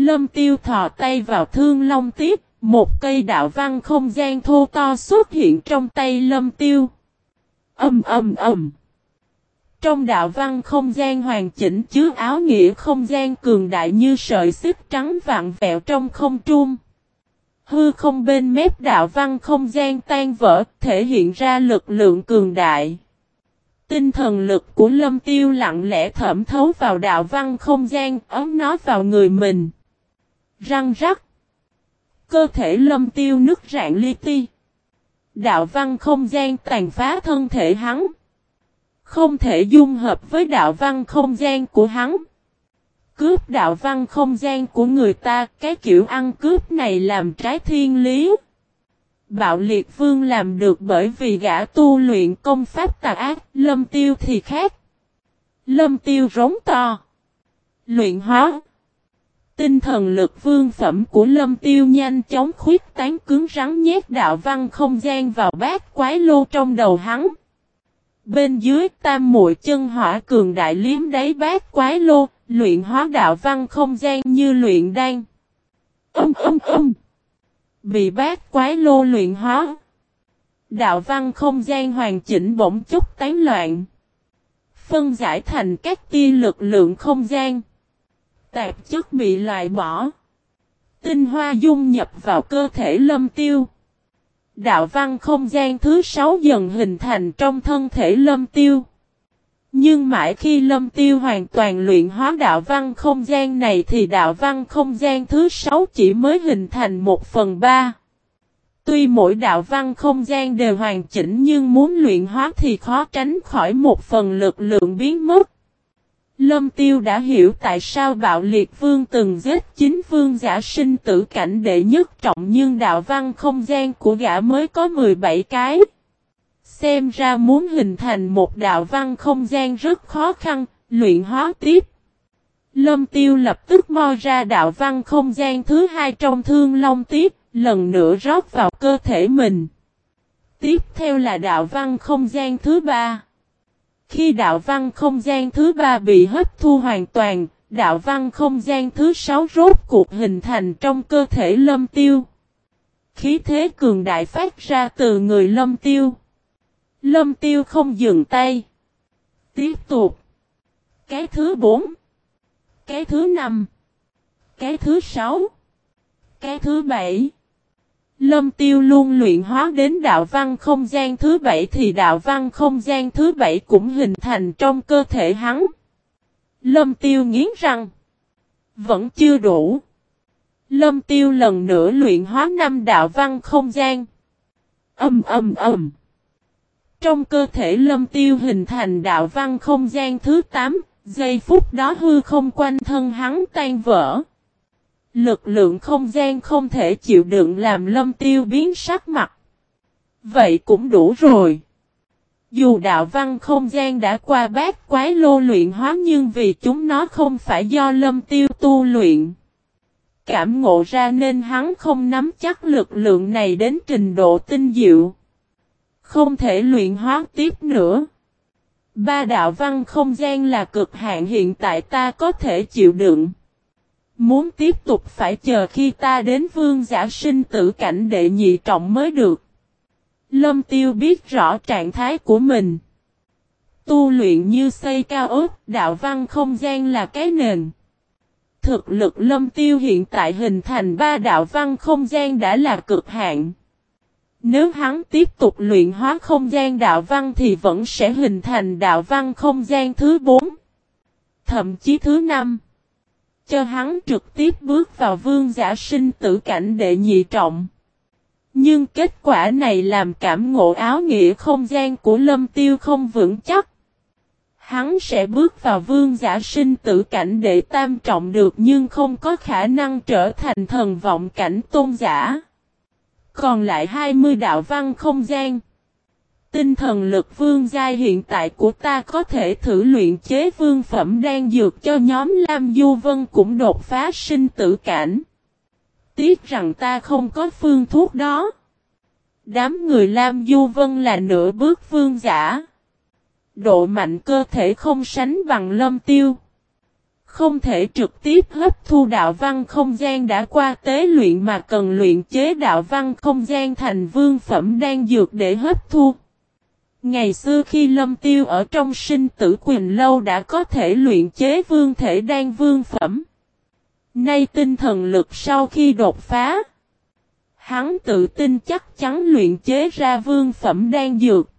Lâm tiêu thò tay vào thương long tiếp, một cây đạo văn không gian thô to xuất hiện trong tay lâm tiêu. Âm âm âm. Trong đạo văn không gian hoàn chỉnh chứa áo nghĩa không gian cường đại như sợi xích trắng vạn vẹo trong không trung. Hư không bên mép đạo văn không gian tan vỡ, thể hiện ra lực lượng cường đại. Tinh thần lực của lâm tiêu lặng lẽ thẩm thấu vào đạo văn không gian, ấm nó vào người mình. Răng rắc. Cơ thể lâm tiêu nứt rạn li ti. Đạo văn không gian tàn phá thân thể hắn. Không thể dung hợp với đạo văn không gian của hắn. Cướp đạo văn không gian của người ta, cái kiểu ăn cướp này làm trái thiên lý. Bạo liệt vương làm được bởi vì gã tu luyện công pháp tà ác, lâm tiêu thì khác. Lâm tiêu rống to. Luyện hóa. Tinh thần lực vương phẩm của lâm tiêu nhanh chóng khuyết tán cứng rắn nhét đạo văn không gian vào bát quái lô trong đầu hắn. Bên dưới tam muội chân hỏa cường đại liếm đáy bát quái lô, luyện hóa đạo văn không gian như luyện đan. Âm âm âm. Bị bát quái lô luyện hóa. Đạo văn không gian hoàn chỉnh bỗng chốc tán loạn. Phân giải thành các tia lực lượng không gian. Tạp chất bị loại bỏ. Tinh hoa dung nhập vào cơ thể lâm tiêu. Đạo văn không gian thứ sáu dần hình thành trong thân thể lâm tiêu. Nhưng mãi khi lâm tiêu hoàn toàn luyện hóa đạo văn không gian này thì đạo văn không gian thứ sáu chỉ mới hình thành một phần ba. Tuy mỗi đạo văn không gian đều hoàn chỉnh nhưng muốn luyện hóa thì khó tránh khỏi một phần lực lượng biến mất. Lâm Tiêu đã hiểu tại sao bạo liệt vương từng giết chính vương giả sinh tử cảnh đệ nhất trọng nhưng đạo văn không gian của gã mới có 17 cái. Xem ra muốn hình thành một đạo văn không gian rất khó khăn, luyện hóa tiếp. Lâm Tiêu lập tức mo ra đạo văn không gian thứ hai trong thương long tiếp, lần nữa rót vào cơ thể mình. Tiếp theo là đạo văn không gian thứ ba. Khi đạo văn không gian thứ ba bị hấp thu hoàn toàn, đạo văn không gian thứ sáu rốt cuộc hình thành trong cơ thể lâm tiêu. Khí thế cường đại phát ra từ người lâm tiêu. Lâm tiêu không dừng tay. Tiếp tục. Cái thứ bốn. Cái thứ năm. Cái thứ sáu. Cái thứ bảy. Lâm Tiêu luôn luyện hóa đến đạo văn không gian thứ bảy thì đạo văn không gian thứ bảy cũng hình thành trong cơ thể hắn. Lâm Tiêu nghiến răng. Vẫn chưa đủ. Lâm Tiêu lần nữa luyện hóa năm đạo văn không gian. Âm âm âm. Trong cơ thể Lâm Tiêu hình thành đạo văn không gian thứ 8, giây phút đó hư không quanh thân hắn tan vỡ. Lực lượng không gian không thể chịu đựng làm lâm tiêu biến sắc mặt. Vậy cũng đủ rồi. Dù đạo văn không gian đã qua bát quái lô luyện hóa nhưng vì chúng nó không phải do lâm tiêu tu luyện. Cảm ngộ ra nên hắn không nắm chắc lực lượng này đến trình độ tinh diệu. Không thể luyện hóa tiếp nữa. Ba đạo văn không gian là cực hạn hiện tại ta có thể chịu đựng. Muốn tiếp tục phải chờ khi ta đến vương giả sinh tử cảnh đệ nhị trọng mới được. Lâm tiêu biết rõ trạng thái của mình. Tu luyện như xây cao ước đạo văn không gian là cái nền. Thực lực lâm tiêu hiện tại hình thành ba đạo văn không gian đã là cực hạn. Nếu hắn tiếp tục luyện hóa không gian đạo văn thì vẫn sẽ hình thành đạo văn không gian thứ bốn, thậm chí thứ năm cho hắn trực tiếp bước vào vương giả sinh tử cảnh đệ nhị trọng. Nhưng kết quả này làm cảm ngộ áo nghĩa không gian của lâm tiêu không vững chắc. Hắn sẽ bước vào vương giả sinh tử cảnh đệ tam trọng được nhưng không có khả năng trở thành thần vọng cảnh tôn giả. Còn lại 20 đạo văn không gian. Tinh thần lực vương giai hiện tại của ta có thể thử luyện chế vương phẩm đang dược cho nhóm Lam Du Vân cũng đột phá sinh tử cảnh. Tiếc rằng ta không có phương thuốc đó. Đám người Lam Du Vân là nửa bước vương giả. Độ mạnh cơ thể không sánh bằng lâm tiêu. Không thể trực tiếp hấp thu đạo văn không gian đã qua tế luyện mà cần luyện chế đạo văn không gian thành vương phẩm đang dược để hấp thu. Ngày xưa khi lâm tiêu ở trong sinh tử quyền lâu đã có thể luyện chế vương thể đan vương phẩm. Nay tinh thần lực sau khi đột phá. Hắn tự tin chắc chắn luyện chế ra vương phẩm đan dược.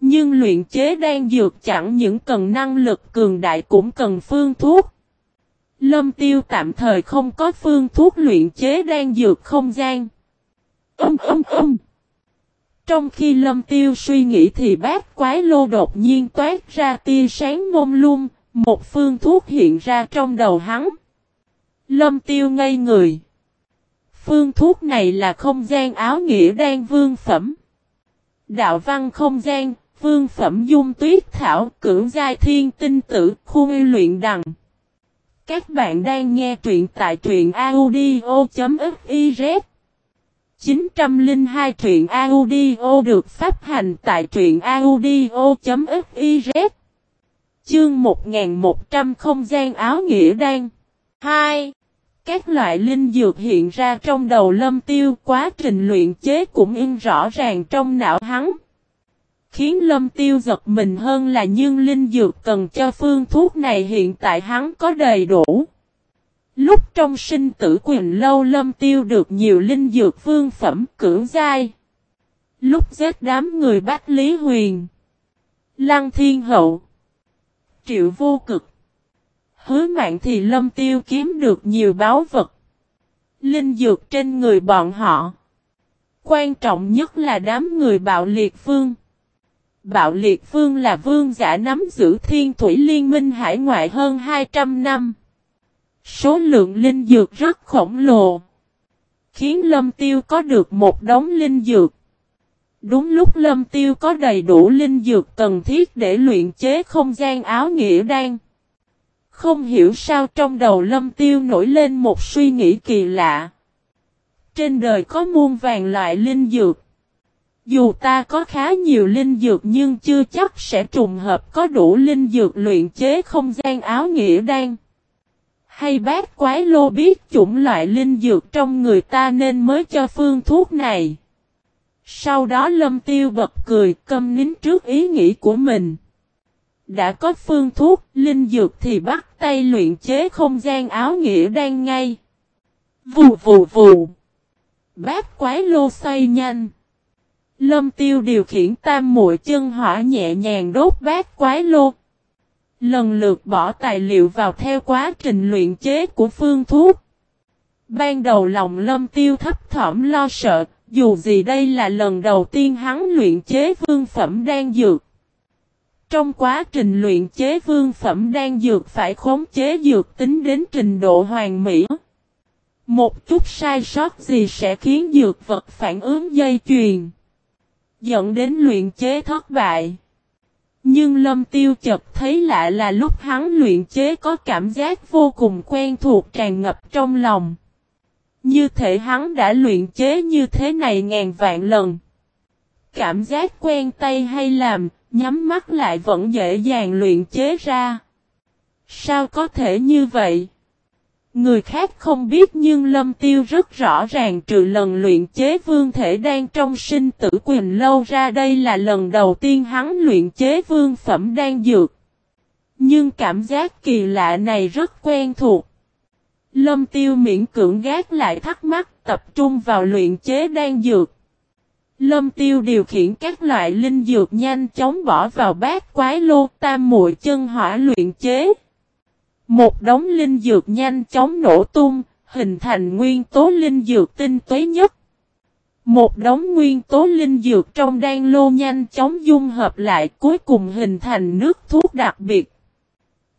Nhưng luyện chế đan dược chẳng những cần năng lực cường đại cũng cần phương thuốc. Lâm tiêu tạm thời không có phương thuốc luyện chế đan dược không gian. Âm âm âm. Trong khi lâm tiêu suy nghĩ thì bát quái lô đột nhiên toát ra tia sáng mông lung, một phương thuốc hiện ra trong đầu hắn. Lâm tiêu ngây người. Phương thuốc này là không gian áo nghĩa đan vương phẩm. Đạo văn không gian, vương phẩm dung tuyết thảo, cưỡng giai thiên tinh tử, khu luyện đằng. Các bạn đang nghe truyện tại truyện audio.fif 902 truyện audio được phát hành tại truyện audio.fiz Chương 1100 không gian áo nghĩa đan 2. Các loại linh dược hiện ra trong đầu lâm tiêu, quá trình luyện chế cũng in rõ ràng trong não hắn. Khiến lâm tiêu giật mình hơn là nhưng linh dược cần cho phương thuốc này hiện tại hắn có đầy đủ. Lúc trong sinh tử quyền lâu lâm tiêu được nhiều linh dược vương phẩm cửu giai Lúc giết đám người Bách Lý Huyền. Lăng Thiên Hậu. Triệu vô cực. Hứa mạng thì lâm tiêu kiếm được nhiều báo vật. Linh dược trên người bọn họ. Quan trọng nhất là đám người bạo liệt phương. Bạo liệt phương là vương giả nắm giữ thiên thủy liên minh hải ngoại hơn 200 năm. Số lượng linh dược rất khổng lồ. Khiến lâm tiêu có được một đống linh dược. Đúng lúc lâm tiêu có đầy đủ linh dược cần thiết để luyện chế không gian áo nghĩa đan. Không hiểu sao trong đầu lâm tiêu nổi lên một suy nghĩ kỳ lạ. Trên đời có muôn vàng loại linh dược. Dù ta có khá nhiều linh dược nhưng chưa chắc sẽ trùng hợp có đủ linh dược luyện chế không gian áo nghĩa đan. Hay bác quái lô biết chủng loại linh dược trong người ta nên mới cho phương thuốc này. Sau đó lâm tiêu bật cười câm nín trước ý nghĩ của mình. Đã có phương thuốc, linh dược thì bắt tay luyện chế không gian áo nghĩa đang ngay. Vù vù vù. Bác quái lô xoay nhanh. Lâm tiêu điều khiển tam muội chân hỏa nhẹ nhàng đốt bát quái lô. Lần lượt bỏ tài liệu vào theo quá trình luyện chế của phương thuốc. Ban đầu lòng lâm tiêu thấp thỏm lo sợ, dù gì đây là lần đầu tiên hắn luyện chế vương phẩm đan dược. Trong quá trình luyện chế vương phẩm đan dược phải khống chế dược tính đến trình độ hoàn mỹ. Một chút sai sót gì sẽ khiến dược vật phản ứng dây chuyền. Dẫn đến luyện chế thất bại. Nhưng lâm tiêu chợt thấy lạ là lúc hắn luyện chế có cảm giác vô cùng quen thuộc tràn ngập trong lòng. Như thể hắn đã luyện chế như thế này ngàn vạn lần. Cảm giác quen tay hay làm, nhắm mắt lại vẫn dễ dàng luyện chế ra. Sao có thể như vậy? Người khác không biết nhưng Lâm Tiêu rất rõ ràng trừ lần luyện chế vương thể đang trong sinh tử quyền lâu ra đây là lần đầu tiên hắn luyện chế vương phẩm đang dược. Nhưng cảm giác kỳ lạ này rất quen thuộc. Lâm Tiêu miễn cưỡng gác lại thắc mắc tập trung vào luyện chế đang dược. Lâm Tiêu điều khiển các loại linh dược nhanh chóng bỏ vào bát quái lô tam muội chân hỏa luyện chế. Một đống linh dược nhanh chóng nổ tung, hình thành nguyên tố linh dược tinh tuế nhất. Một đống nguyên tố linh dược trong đan lô nhanh chóng dung hợp lại cuối cùng hình thành nước thuốc đặc biệt.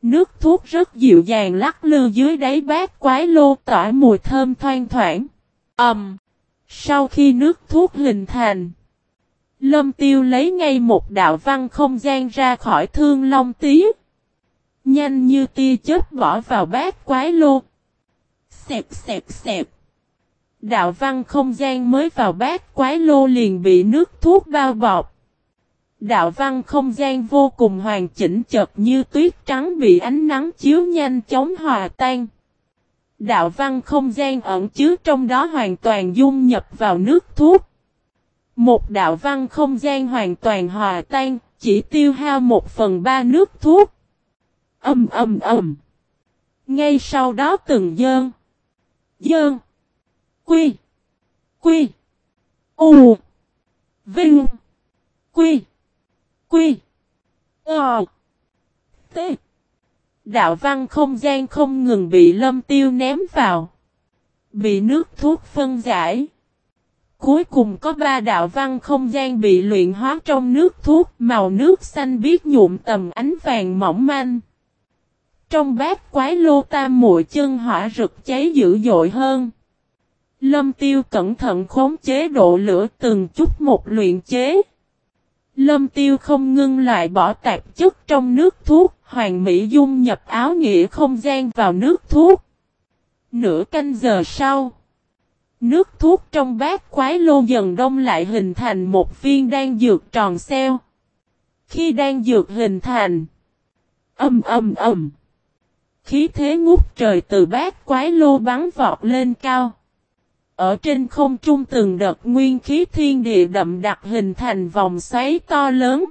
Nước thuốc rất dịu dàng lắc lư dưới đáy bát quái lô tỏa mùi thơm thoang thoảng. Ẩm. Um, sau khi nước thuốc hình thành, Lâm Tiêu lấy ngay một đạo văn không gian ra khỏi thương long tía. Nhanh như tia chớp bỏ vào bát quái lô. Xẹp xẹp xẹp. Đạo văn không gian mới vào bát quái lô liền bị nước thuốc bao bọc. Đạo văn không gian vô cùng hoàn chỉnh chật như tuyết trắng bị ánh nắng chiếu nhanh chóng hòa tan. Đạo văn không gian ẩn chứa trong đó hoàn toàn dung nhập vào nước thuốc. Một đạo văn không gian hoàn toàn hòa tan, chỉ tiêu hao một phần ba nước thuốc. Âm âm âm. Ngay sau đó từng dơn. Dơn. Quy. Quy. U. Vinh. Quy. Quy. Ờ. T. Đạo văn không gian không ngừng bị lâm tiêu ném vào. Bị nước thuốc phân giải. Cuối cùng có ba đạo văn không gian bị luyện hóa trong nước thuốc màu nước xanh biết nhuộm tầm ánh vàng mỏng manh. Trong bát quái lô tam muội chân hỏa rực cháy dữ dội hơn. Lâm tiêu cẩn thận khống chế độ lửa từng chút một luyện chế. Lâm tiêu không ngưng lại bỏ tạp chất trong nước thuốc, hoàng mỹ dung nhập áo nghĩa không gian vào nước thuốc. Nửa canh giờ sau, nước thuốc trong bát quái lô dần đông lại hình thành một viên đan dược tròn xeo. Khi đan dược hình thành, âm âm âm, khí thế ngút trời từ bát quái lô bắn vọt lên cao. Ở trên không trung từng đợt nguyên khí thiên địa đậm đặc hình thành vòng xoáy to lớn.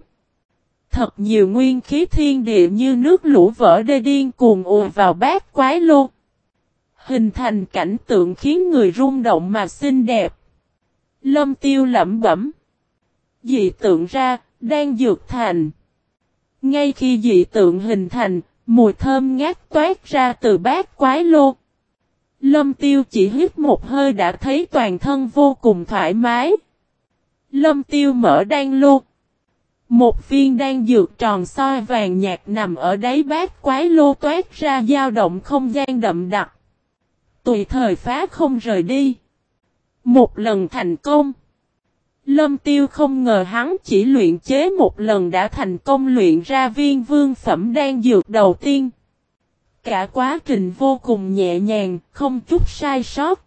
Thật nhiều nguyên khí thiên địa như nước lũ vỡ đê điên cuồng ùa vào bát quái lô. Hình thành cảnh tượng khiến người rung động mà xinh đẹp. Lâm tiêu lẩm bẩm. Dị tượng ra, đang dược thành. Ngay khi dị tượng hình thành, mùi thơm ngát toát ra từ bát quái lô. Lâm tiêu chỉ hít một hơi đã thấy toàn thân vô cùng thoải mái. Lâm tiêu mở đan lô. Một viên đan dược tròn soi vàng nhạt nằm ở đáy bát quái lô toát ra dao động không gian đậm đặc. Tùy thời phá không rời đi. Một lần thành công. Lâm tiêu không ngờ hắn chỉ luyện chế một lần đã thành công luyện ra viên vương phẩm đan dược đầu tiên. Cả quá trình vô cùng nhẹ nhàng, không chút sai sót.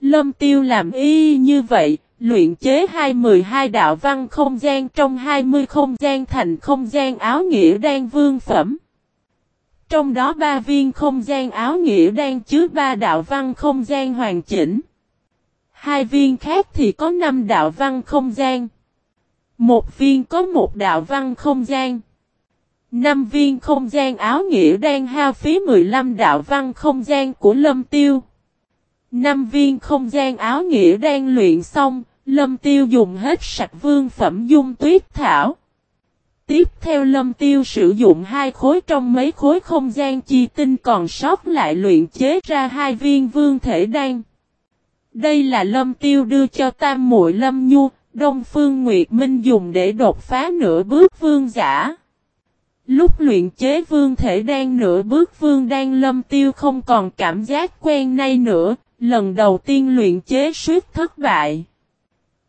Lâm tiêu làm y như vậy, luyện chế 212 đạo văn không gian trong 20 không gian thành không gian áo nghĩa đan vương phẩm. Trong đó ba viên không gian áo nghĩa đan chứa ba đạo văn không gian hoàn chỉnh. Hai viên khác thì có năm đạo văn không gian. Một viên có một đạo văn không gian. Năm viên không gian áo nghĩa đang hao phí 15 đạo văn không gian của Lâm Tiêu. Năm viên không gian áo nghĩa đang luyện xong, Lâm Tiêu dùng hết sạch vương phẩm dung tuyết thảo. Tiếp theo Lâm Tiêu sử dụng hai khối trong mấy khối không gian chi tinh còn sót lại luyện chế ra hai viên vương thể đan. Đây là Lâm Tiêu đưa cho Tam muội Lâm Nhu, Đông Phương Nguyệt Minh dùng để đột phá nửa bước vương giả. Lúc luyện chế vương thể đang nửa bước vương đang lâm tiêu không còn cảm giác quen nay nữa, lần đầu tiên luyện chế suýt thất bại.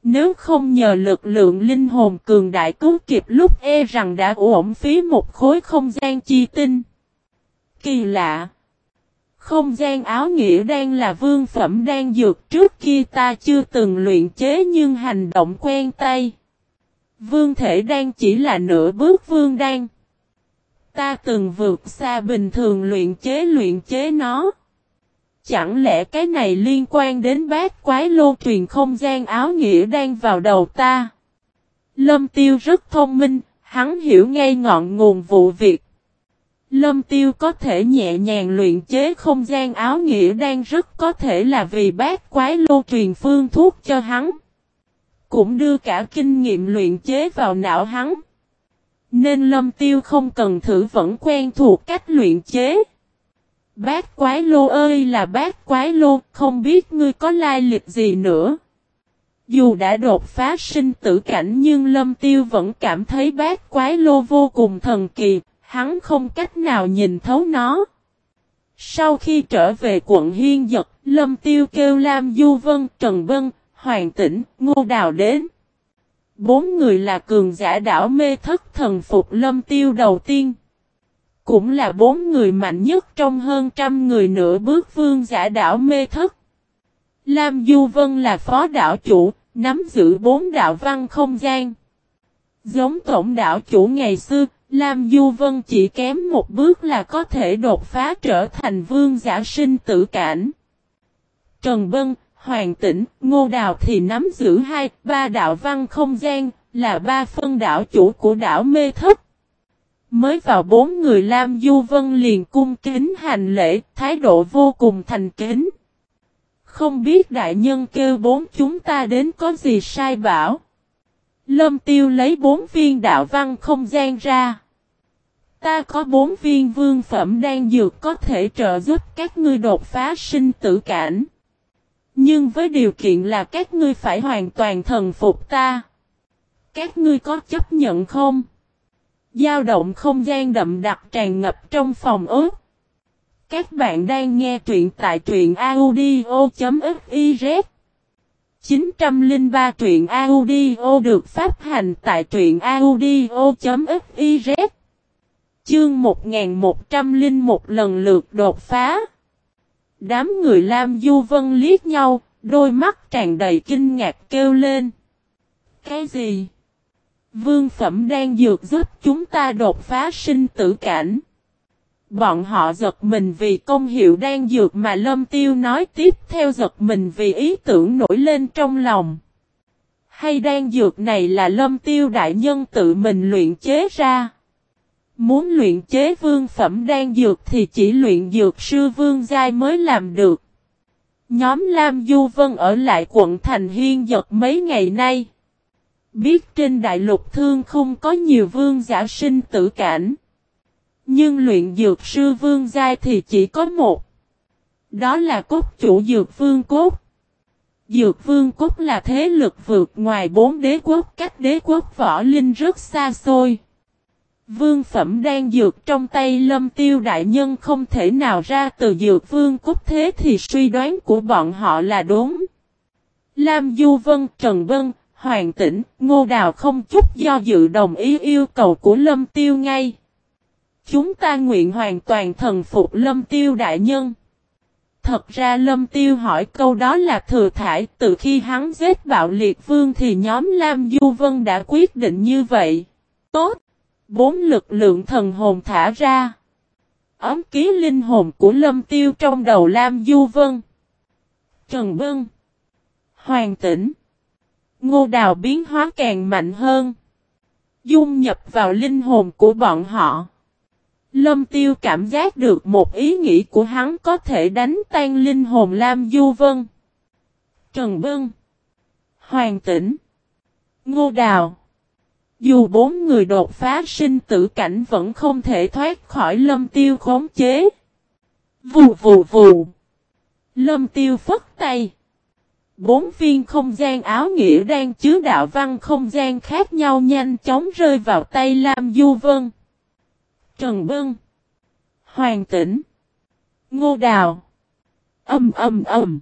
Nếu không nhờ lực lượng linh hồn cường đại cứu kịp lúc e rằng đã uổng phí một khối không gian chi tinh. Kỳ lạ! Không gian áo nghĩa đang là vương phẩm đang dược trước kia ta chưa từng luyện chế nhưng hành động quen tay. Vương thể đang chỉ là nửa bước vương đang. Ta từng vượt xa bình thường luyện chế luyện chế nó. Chẳng lẽ cái này liên quan đến bát quái lô truyền không gian áo nghĩa đang vào đầu ta? Lâm Tiêu rất thông minh, hắn hiểu ngay ngọn nguồn vụ việc. Lâm Tiêu có thể nhẹ nhàng luyện chế không gian áo nghĩa đang rất có thể là vì bác quái lô truyền phương thuốc cho hắn. Cũng đưa cả kinh nghiệm luyện chế vào não hắn. Nên lâm tiêu không cần thử vẫn quen thuộc cách luyện chế. bác quái lô ơi là bác quái lô, không biết ngươi có lai lịch gì nữa. Dù đã đột phá sinh tử cảnh nhưng lâm tiêu vẫn cảm thấy bác quái lô vô cùng thần kỳ, hắn không cách nào nhìn thấu nó. Sau khi trở về quận Hiên Dật, Lâm Tiêu kêu Lam Du Vân, Trần Vân, Hoàng Tĩnh, Ngô Đào đến. Bốn người là cường giả đảo mê thất thần phục lâm tiêu đầu tiên. Cũng là bốn người mạnh nhất trong hơn trăm người nửa bước vương giả đảo mê thất. Lam Du Vân là phó đảo chủ, nắm giữ bốn đạo văn không gian. Giống tổng đảo chủ ngày xưa, Lam Du Vân chỉ kém một bước là có thể đột phá trở thành vương giả sinh tử cảnh. Trần Bân, Hoàng Tĩnh, Ngô Đào thì nắm giữ hai, ba đạo văn không gian, là ba phân đảo chủ của đảo Mê Thất. Mới vào bốn người Lam Du Vân liền cung kính hành lễ, thái độ vô cùng thành kính. Không biết đại nhân kêu bốn chúng ta đến có gì sai bảo. Lâm tiêu lấy bốn viên đạo văn không gian ra. Ta có bốn viên vương phẩm đang dược có thể trợ giúp các ngươi đột phá sinh tử cảnh. Nhưng với điều kiện là các ngươi phải hoàn toàn thần phục ta. Các ngươi có chấp nhận không? Giao động không gian đậm đặc tràn ngập trong phòng ớt. Các bạn đang nghe truyện tại truyện audio.fiz 903 truyện audio được phát hành tại truyện audio.fiz Chương 1101 lần lượt đột phá Đám người Lam Du Vân liếc nhau, đôi mắt tràn đầy kinh ngạc kêu lên. Cái gì? Vương phẩm đang dược giúp chúng ta đột phá sinh tử cảnh. Bọn họ giật mình vì công hiệu đang dược mà Lâm Tiêu nói tiếp theo giật mình vì ý tưởng nổi lên trong lòng. Hay đang dược này là Lâm Tiêu đại nhân tự mình luyện chế ra. Muốn luyện chế vương phẩm đan dược thì chỉ luyện dược sư vương giai mới làm được. Nhóm Lam Du Vân ở lại quận Thành Hiên giật mấy ngày nay. Biết trên đại lục thương không có nhiều vương giả sinh tử cảnh. Nhưng luyện dược sư vương giai thì chỉ có một. Đó là cốt chủ dược vương cốt. Dược vương cốt là thế lực vượt ngoài bốn đế quốc cách đế quốc võ linh rất xa xôi. Vương phẩm đang dược trong tay lâm tiêu đại nhân không thể nào ra từ dược vương cốt thế thì suy đoán của bọn họ là đúng. Lam Du Vân, Trần Vân, Hoàng Tĩnh, Ngô Đào không chút do dự đồng ý yêu cầu của lâm tiêu ngay. Chúng ta nguyện hoàn toàn thần phục lâm tiêu đại nhân. Thật ra lâm tiêu hỏi câu đó là thừa thải từ khi hắn giết bạo liệt vương thì nhóm Lam Du Vân đã quyết định như vậy. Tốt! Bốn lực lượng thần hồn thả ra. Ấm ký linh hồn của lâm tiêu trong đầu Lam Du Vân. Trần Vân. Hoàng tĩnh. Ngô đào biến hóa càng mạnh hơn. Dung nhập vào linh hồn của bọn họ. Lâm tiêu cảm giác được một ý nghĩ của hắn có thể đánh tan linh hồn Lam Du Vân. Trần Vân. Hoàng tĩnh. Ngô đào. Dù bốn người đột phá sinh tử cảnh vẫn không thể thoát khỏi lâm tiêu khống chế. Vù vù vù. Lâm tiêu phất tay. Bốn viên không gian áo nghĩa đang chứa đạo văn không gian khác nhau nhanh chóng rơi vào tay Lam Du Vân. Trần Bân. Hoàng Tĩnh. Ngô Đào. Âm âm âm.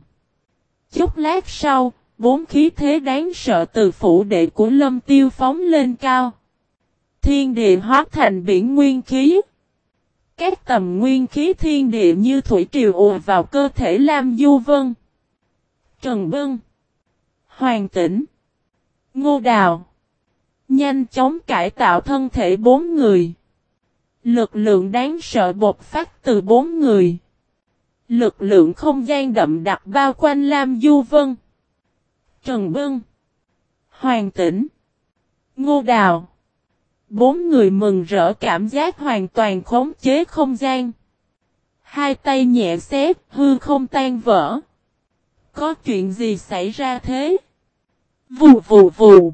Chút lát sau, Bốn khí thế đáng sợ từ phủ đệ của lâm tiêu phóng lên cao. Thiên địa hóa thành biển nguyên khí. Các tầm nguyên khí thiên địa như thủy triều ùa vào cơ thể Lam Du Vân. Trần Vân. Hoàng Tĩnh. Ngô Đào. Nhanh chóng cải tạo thân thể bốn người. Lực lượng đáng sợ bột phát từ bốn người. Lực lượng không gian đậm đặc bao quanh Lam Du Vân. Trần Bân, Hoàng Tĩnh, Ngô Đào. Bốn người mừng rỡ cảm giác hoàn toàn khống chế không gian. Hai tay nhẹ xếp, hư không tan vỡ. Có chuyện gì xảy ra thế? Vù vù vù.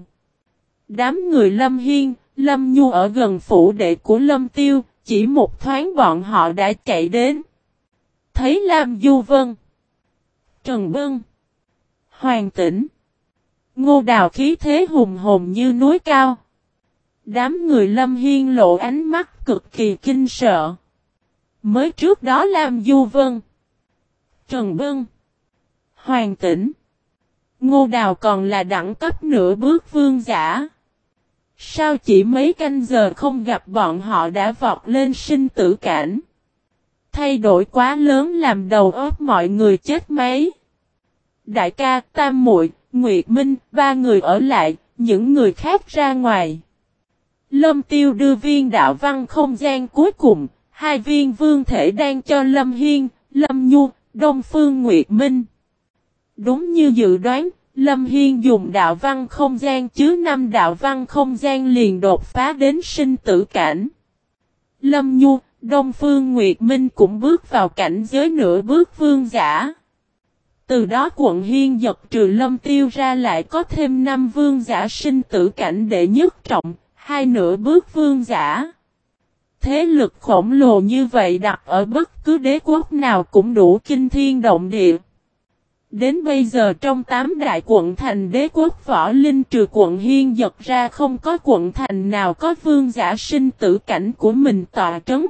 Đám người Lâm Hiên, Lâm Nhu ở gần phủ đệ của Lâm Tiêu, chỉ một thoáng bọn họ đã chạy đến. Thấy Lam Du Vân, Trần Bân, Hoàng Tĩnh, Ngô đào khí thế hùng hồn như núi cao. Đám người lâm hiên lộ ánh mắt cực kỳ kinh sợ. Mới trước đó làm Du Vân. Trần Bân. Hoàng Tĩnh. Ngô Đào còn là đẳng cấp nửa bước vương giả. Sao chỉ mấy canh giờ không gặp bọn họ đã vọt lên sinh tử cảnh. Thay đổi quá lớn làm đầu óc mọi người chết mấy. Đại ca, Tam muội Nguyệt Minh, ba người ở lại, những người khác ra ngoài. Lâm Tiêu đưa viên đạo văn không gian cuối cùng, hai viên vương thể đang cho Lâm Hiên, Lâm Nhu, Đông Phương Nguyệt Minh. Đúng như dự đoán, Lâm Hiên dùng đạo văn không gian chứa năm đạo văn không gian liền đột phá đến sinh tử cảnh. Lâm Nhu, Đông Phương Nguyệt Minh cũng bước vào cảnh giới nửa bước vương giả. Từ đó quận Hiên giật trừ Lâm Tiêu ra lại có thêm năm vương giả sinh tử cảnh đệ nhất trọng, hai nửa bước vương giả. Thế lực khổng lồ như vậy đặt ở bất cứ đế quốc nào cũng đủ kinh thiên động địa. Đến bây giờ trong tám đại quận thành đế quốc võ linh trừ quận Hiên giật ra không có quận thành nào có vương giả sinh tử cảnh của mình tọa trấn.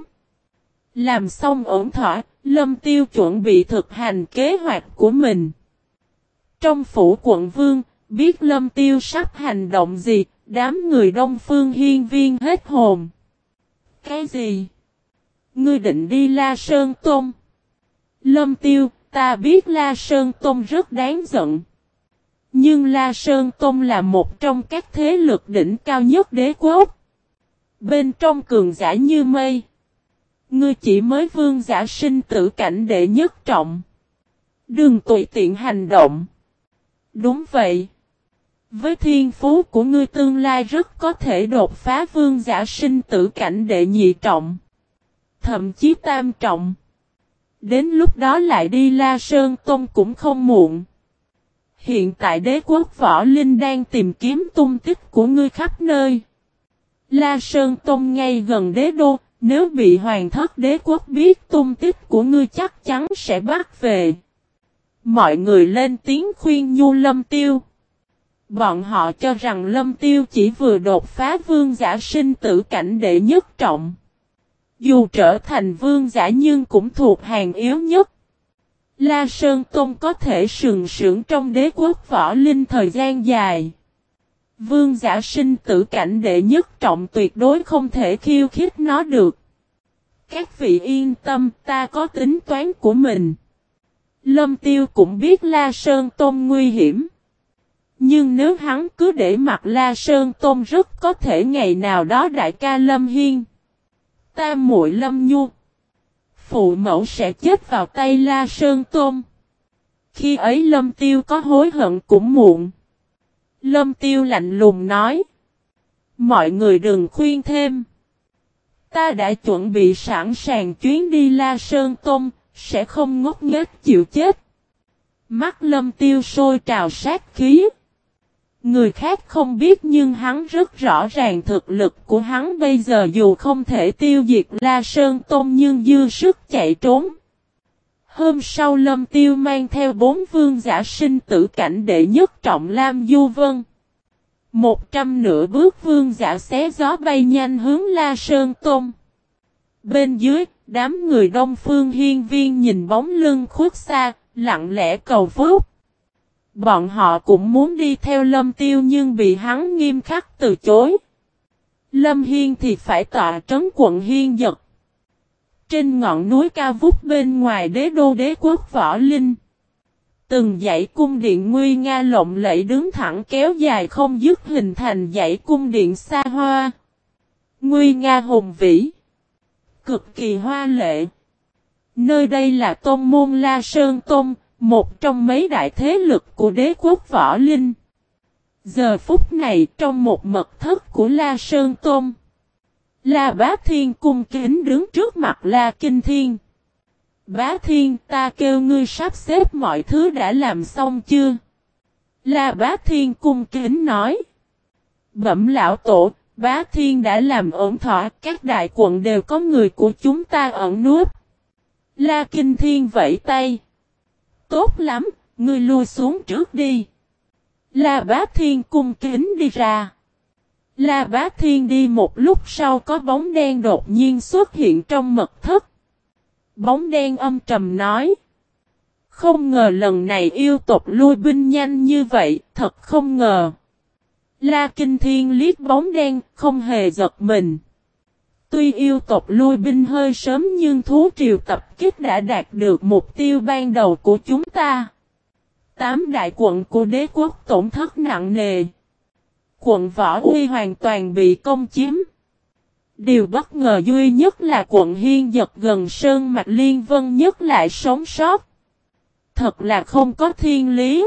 Làm xong ổn thỏa, Lâm Tiêu chuẩn bị thực hành kế hoạch của mình. Trong phủ quận vương, biết Lâm Tiêu sắp hành động gì, đám người đông phương hiên viên hết hồn. Cái gì? Ngươi định đi La Sơn Tôn? Lâm Tiêu, ta biết La Sơn Tôn rất đáng giận. Nhưng La Sơn Tôn là một trong các thế lực đỉnh cao nhất đế quốc. Bên trong cường giả như mây. Ngươi chỉ mới vương giả sinh tử cảnh đệ nhất trọng. Đừng tùy tiện hành động. Đúng vậy. Với thiên phú của ngươi tương lai rất có thể đột phá vương giả sinh tử cảnh đệ nhị trọng. Thậm chí tam trọng. Đến lúc đó lại đi La Sơn Tôn cũng không muộn. Hiện tại đế quốc võ linh đang tìm kiếm tung tích của ngươi khắp nơi. La Sơn Tôn ngay gần đế đô, nếu bị hoàng thất đế quốc biết tung tích của ngươi chắc chắn sẽ bắt về. Mọi người lên tiếng khuyên nhu lâm tiêu. Bọn họ cho rằng lâm tiêu chỉ vừa đột phá vương giả sinh tử cảnh đệ nhất trọng. Dù trở thành vương giả nhưng cũng thuộc hàng yếu nhất. La Sơn Tôn có thể sừng sững trong đế quốc võ linh thời gian dài. Vương giả sinh tử cảnh đệ nhất trọng tuyệt đối không thể khiêu khích nó được. Các vị yên tâm, ta có tính toán của mình. Lâm Tiêu cũng biết La Sơn Tôn nguy hiểm. Nhưng nếu hắn cứ để mặt La Sơn Tôn rất có thể ngày nào đó đại ca Lâm Hiên. Tam muội Lâm Nhu. Phụ mẫu sẽ chết vào tay La Sơn Tôn. Khi ấy Lâm Tiêu có hối hận cũng muộn. Lâm Tiêu lạnh lùng nói. Mọi người đừng khuyên thêm. Ta đã chuẩn bị sẵn sàng chuyến đi La Sơn Tôn, sẽ không ngốc nghếch chịu chết. Mắt lâm tiêu sôi trào sát khí. Người khác không biết nhưng hắn rất rõ ràng thực lực của hắn bây giờ dù không thể tiêu diệt La Sơn Tôn nhưng dư sức chạy trốn. Hôm sau Lâm Tiêu mang theo bốn vương giả sinh tử cảnh đệ nhất trọng Lam Du Vân. Một trăm nửa bước vương giả xé gió bay nhanh hướng La Sơn Tôn. Bên dưới, đám người đông phương hiên viên nhìn bóng lưng khuất xa, lặng lẽ cầu phúc. Bọn họ cũng muốn đi theo Lâm Tiêu nhưng bị hắn nghiêm khắc từ chối. Lâm Hiên thì phải tọa trấn quận Hiên giật. Trên ngọn núi cao vút bên ngoài đế đô đế quốc võ linh. Từng dãy cung điện nguy nga lộng lẫy đứng thẳng kéo dài không dứt hình thành dãy cung điện xa hoa. Nguy nga hùng vĩ. Cực kỳ hoa lệ. Nơi đây là tôn môn La Sơn Tôn, một trong mấy đại thế lực của đế quốc võ linh. Giờ phút này trong một mật thất của La Sơn Tôn. La Bá Thiên cung kính đứng trước mặt La Kinh Thiên. Bá Thiên ta kêu ngươi sắp xếp mọi thứ đã làm xong chưa? La Bá Thiên cung kính nói. Bẩm lão tổ, Bá Thiên đã làm ổn thỏa, các đại quận đều có người của chúng ta ẩn núp. La Kinh Thiên vẫy tay. Tốt lắm, ngươi lui xuống trước đi. La Bá Thiên cung kính đi ra. La Bá Thiên đi một lúc sau có bóng đen đột nhiên xuất hiện trong mật thất. Bóng đen âm trầm nói. Không ngờ lần này yêu tộc lui binh nhanh như vậy, thật không ngờ. La Kinh Thiên liếc bóng đen, không hề giật mình. Tuy yêu tộc lui binh hơi sớm nhưng thú triều tập kích đã đạt được mục tiêu ban đầu của chúng ta. Tám đại quận của đế quốc tổn thất nặng nề. Quận Võ Uy hoàn toàn bị công chiếm. Điều bất ngờ duy nhất là quận Hiên giật gần Sơn Mạch Liên Vân nhất lại sống sót. Thật là không có thiên lý.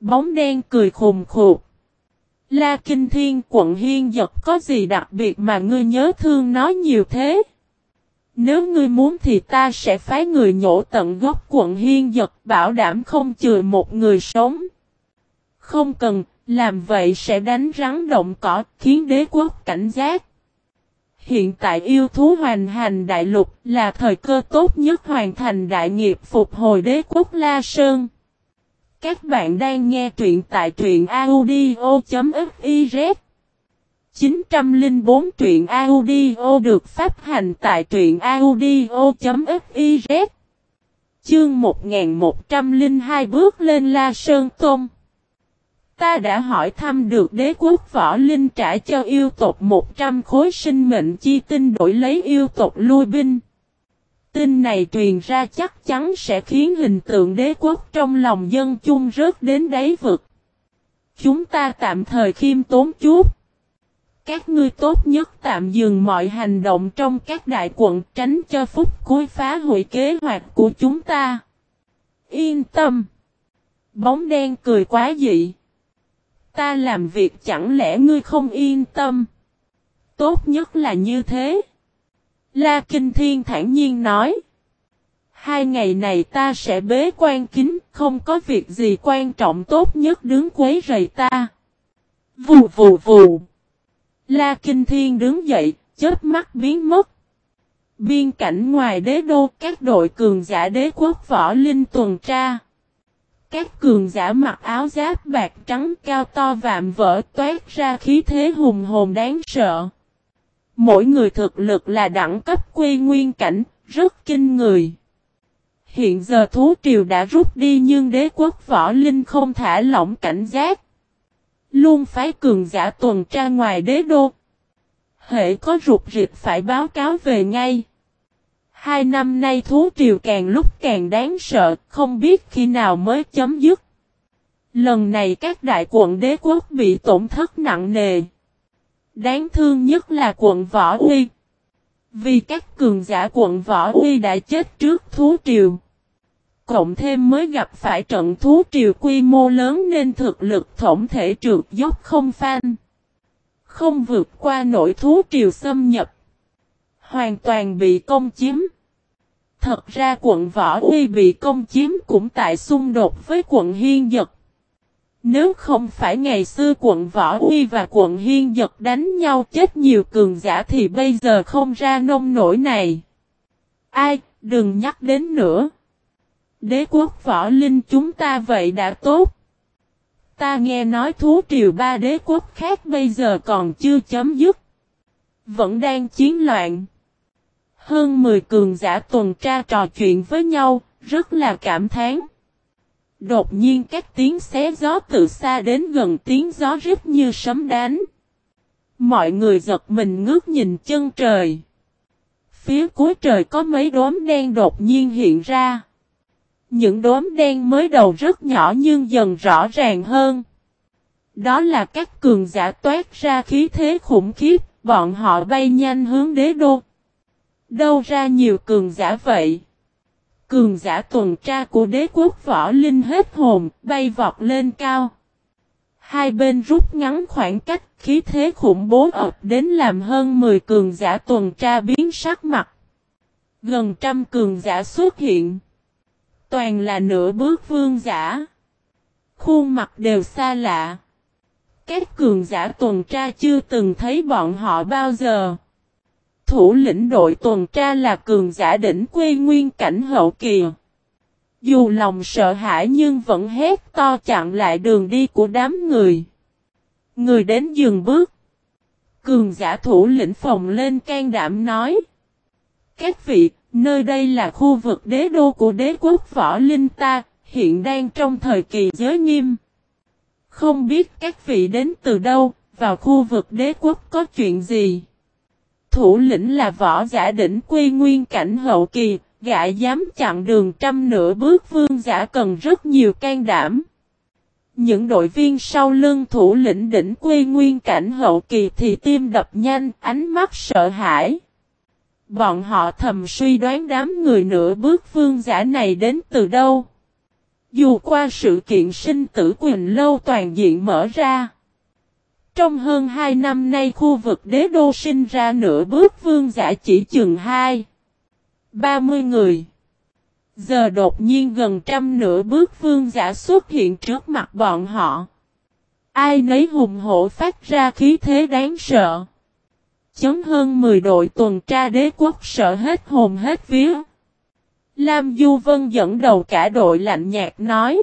Bóng đen cười khùng khục. La Kinh Thiên quận Hiên giật có gì đặc biệt mà ngươi nhớ thương nó nhiều thế? Nếu ngươi muốn thì ta sẽ phái người nhổ tận gốc quận Hiên giật bảo đảm không chừa một người sống. Không cần, làm vậy sẽ đánh rắn động cỏ, khiến đế quốc cảnh giác. Hiện tại yêu thú hoàn hành đại lục là thời cơ tốt nhất hoàn thành đại nghiệp phục hồi đế quốc La Sơn. Các bạn đang nghe truyện tại truyện audio.fiz 904 truyện audio được phát hành tại truyện audio.fiz Chương 1102 bước lên La Sơn Tôn Ta đã hỏi thăm được đế quốc võ linh trả cho yêu tộc 100 khối sinh mệnh chi tinh đổi lấy yêu tộc lui binh. Tin này truyền ra chắc chắn sẽ khiến hình tượng đế quốc trong lòng dân chung rớt đến đáy vực. Chúng ta tạm thời khiêm tốn chút. Các ngươi tốt nhất tạm dừng mọi hành động trong các đại quận tránh cho phút cuối phá hủy kế hoạch của chúng ta. Yên tâm. Bóng đen cười quá dị. Ta làm việc chẳng lẽ ngươi không yên tâm? Tốt nhất là như thế. La Kinh Thiên thản nhiên nói. Hai ngày này ta sẽ bế quan kính, không có việc gì quan trọng tốt nhất đứng quấy rầy ta. Vù vù vù. La Kinh Thiên đứng dậy, chớp mắt biến mất. Biên cảnh ngoài đế đô, các đội cường giả đế quốc võ linh tuần tra. Các cường giả mặc áo giáp bạc trắng cao to vạm vỡ toát ra khí thế hùng hồn đáng sợ. Mỗi người thực lực là đẳng cấp quy nguyên cảnh, rất kinh người. Hiện giờ thú triều đã rút đi nhưng đế quốc võ linh không thả lỏng cảnh giác. Luôn phái cường giả tuần tra ngoài đế đô. Hệ có rụt rịch phải báo cáo về ngay. Hai năm nay thú triều càng lúc càng đáng sợ, không biết khi nào mới chấm dứt. Lần này các đại quận đế quốc bị tổn thất nặng nề. Đáng thương nhất là quận Võ Uy. Vì các cường giả quận Võ Uy đã chết trước thú triều. Cộng thêm mới gặp phải trận thú triều quy mô lớn nên thực lực tổng thể trượt dốc không phan. Không vượt qua nổi thú triều xâm nhập. Hoàn toàn bị công chiếm. Thật ra quận Võ Uy bị công chiếm cũng tại xung đột với quận Hiên Dật. Nếu không phải ngày xưa quận Võ Uy và quận Hiên Dật đánh nhau chết nhiều cường giả thì bây giờ không ra nông nổi này. Ai, đừng nhắc đến nữa. Đế quốc võ linh chúng ta vậy đã tốt. Ta nghe nói thú triều ba đế quốc khác bây giờ còn chưa chấm dứt. Vẫn đang chiến loạn. Hơn 10 cường giả tuần tra trò chuyện với nhau, rất là cảm thán. Đột nhiên các tiếng xé gió từ xa đến gần tiếng gió rít như sấm đánh. Mọi người giật mình ngước nhìn chân trời. Phía cuối trời có mấy đốm đen đột nhiên hiện ra. Những đốm đen mới đầu rất nhỏ nhưng dần rõ ràng hơn. Đó là các cường giả toát ra khí thế khủng khiếp, bọn họ bay nhanh hướng đế đô. Đâu ra nhiều cường giả vậy? Cường giả tuần tra của đế quốc võ linh hết hồn, bay vọt lên cao. Hai bên rút ngắn khoảng cách, khí thế khủng bố ập đến làm hơn 10 cường giả tuần tra biến sắc mặt. Gần trăm cường giả xuất hiện. Toàn là nửa bước vương giả. Khuôn mặt đều xa lạ. Các cường giả tuần tra chưa từng thấy bọn họ bao giờ. Thủ lĩnh đội tuần tra là cường giả đỉnh quê nguyên cảnh hậu kỳ. Dù lòng sợ hãi nhưng vẫn hét to chặn lại đường đi của đám người. Người đến dừng bước. Cường giả thủ lĩnh phòng lên can đảm nói. Các vị, nơi đây là khu vực đế đô của đế quốc võ linh ta, hiện đang trong thời kỳ giới nghiêm. Không biết các vị đến từ đâu, vào khu vực đế quốc có chuyện gì? Thủ lĩnh là võ giả đỉnh quy nguyên cảnh hậu kỳ, gã dám chặn đường trăm nửa bước vương giả cần rất nhiều can đảm. Những đội viên sau lưng thủ lĩnh đỉnh quy nguyên cảnh hậu kỳ thì tim đập nhanh, ánh mắt sợ hãi. Bọn họ thầm suy đoán đám người nửa bước vương giả này đến từ đâu. Dù qua sự kiện sinh tử quyền lâu toàn diện mở ra. Trong hơn 2 năm nay khu vực đế đô sinh ra nửa bước vương giả chỉ chừng 2. 30 người. Giờ đột nhiên gần trăm nửa bước vương giả xuất hiện trước mặt bọn họ. Ai nấy hùng hổ phát ra khí thế đáng sợ. Chấn hơn 10 đội tuần tra đế quốc sợ hết hồn hết vía. Lam Du Vân dẫn đầu cả đội lạnh nhạt nói.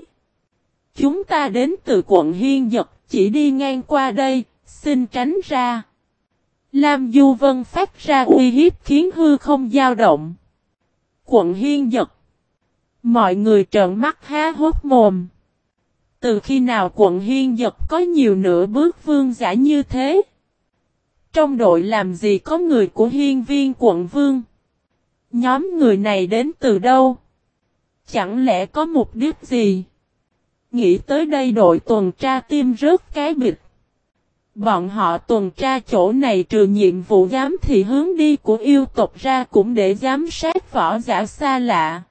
Chúng ta đến từ quận Hiên nhật chỉ đi ngang qua đây, xin tránh ra. Lam Du Vân phát ra uy hiếp khiến hư không dao động. Quận Hiên giật, Mọi người trợn mắt há hốt mồm. Từ khi nào quận Hiên giật có nhiều nửa bước vương giả như thế? Trong đội làm gì có người của hiên viên quận vương? Nhóm người này đến từ đâu? Chẳng lẽ có mục đích gì? Nghĩ tới đây đội tuần tra tim rớt cái bịch. Bọn họ tuần tra chỗ này trừ nhiệm vụ giám thị hướng đi của yêu tộc ra cũng để giám sát võ giả xa lạ.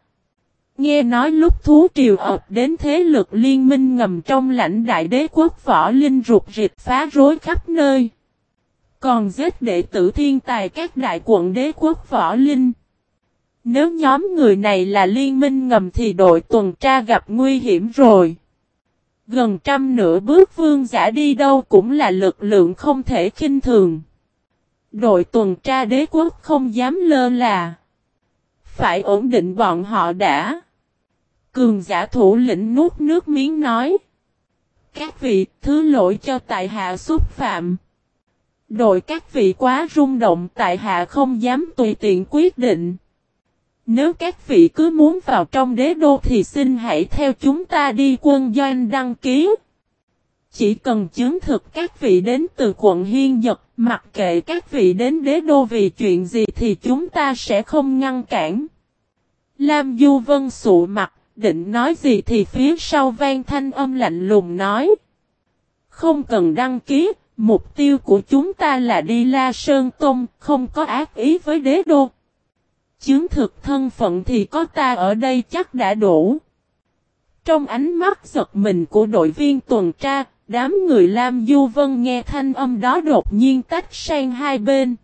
Nghe nói lúc thú triều ập đến thế lực liên minh ngầm trong lãnh đại đế quốc võ linh rụt rịch phá rối khắp nơi. Còn giết đệ tử thiên tài các đại quận đế quốc võ linh. Nếu nhóm người này là liên minh ngầm thì đội tuần tra gặp nguy hiểm rồi. Gần trăm nửa bước vương giả đi đâu cũng là lực lượng không thể khinh thường. Đội tuần tra đế quốc không dám lơ là. Phải ổn định bọn họ đã. Cường giả thủ lĩnh nuốt nước miếng nói. Các vị, thứ lỗi cho tại hạ xúc phạm. Đội các vị quá rung động, tại hạ không dám tùy tiện quyết định. Nếu các vị cứ muốn vào trong đế đô thì xin hãy theo chúng ta đi quân doanh đăng ký. Chỉ cần chứng thực các vị đến từ quận Hiên Dật, mặc kệ các vị đến đế đô vì chuyện gì thì chúng ta sẽ không ngăn cản. Lam Du Vân sụ mặt, định nói gì thì phía sau vang thanh âm lạnh lùng nói. Không cần đăng ký, mục tiêu của chúng ta là đi La Sơn Tông, không có ác ý với đế đô. Chứng thực thân phận thì có ta ở đây chắc đã đủ. Trong ánh mắt giật mình của đội viên tuần tra, đám người Lam Du Vân nghe thanh âm đó đột nhiên tách sang hai bên.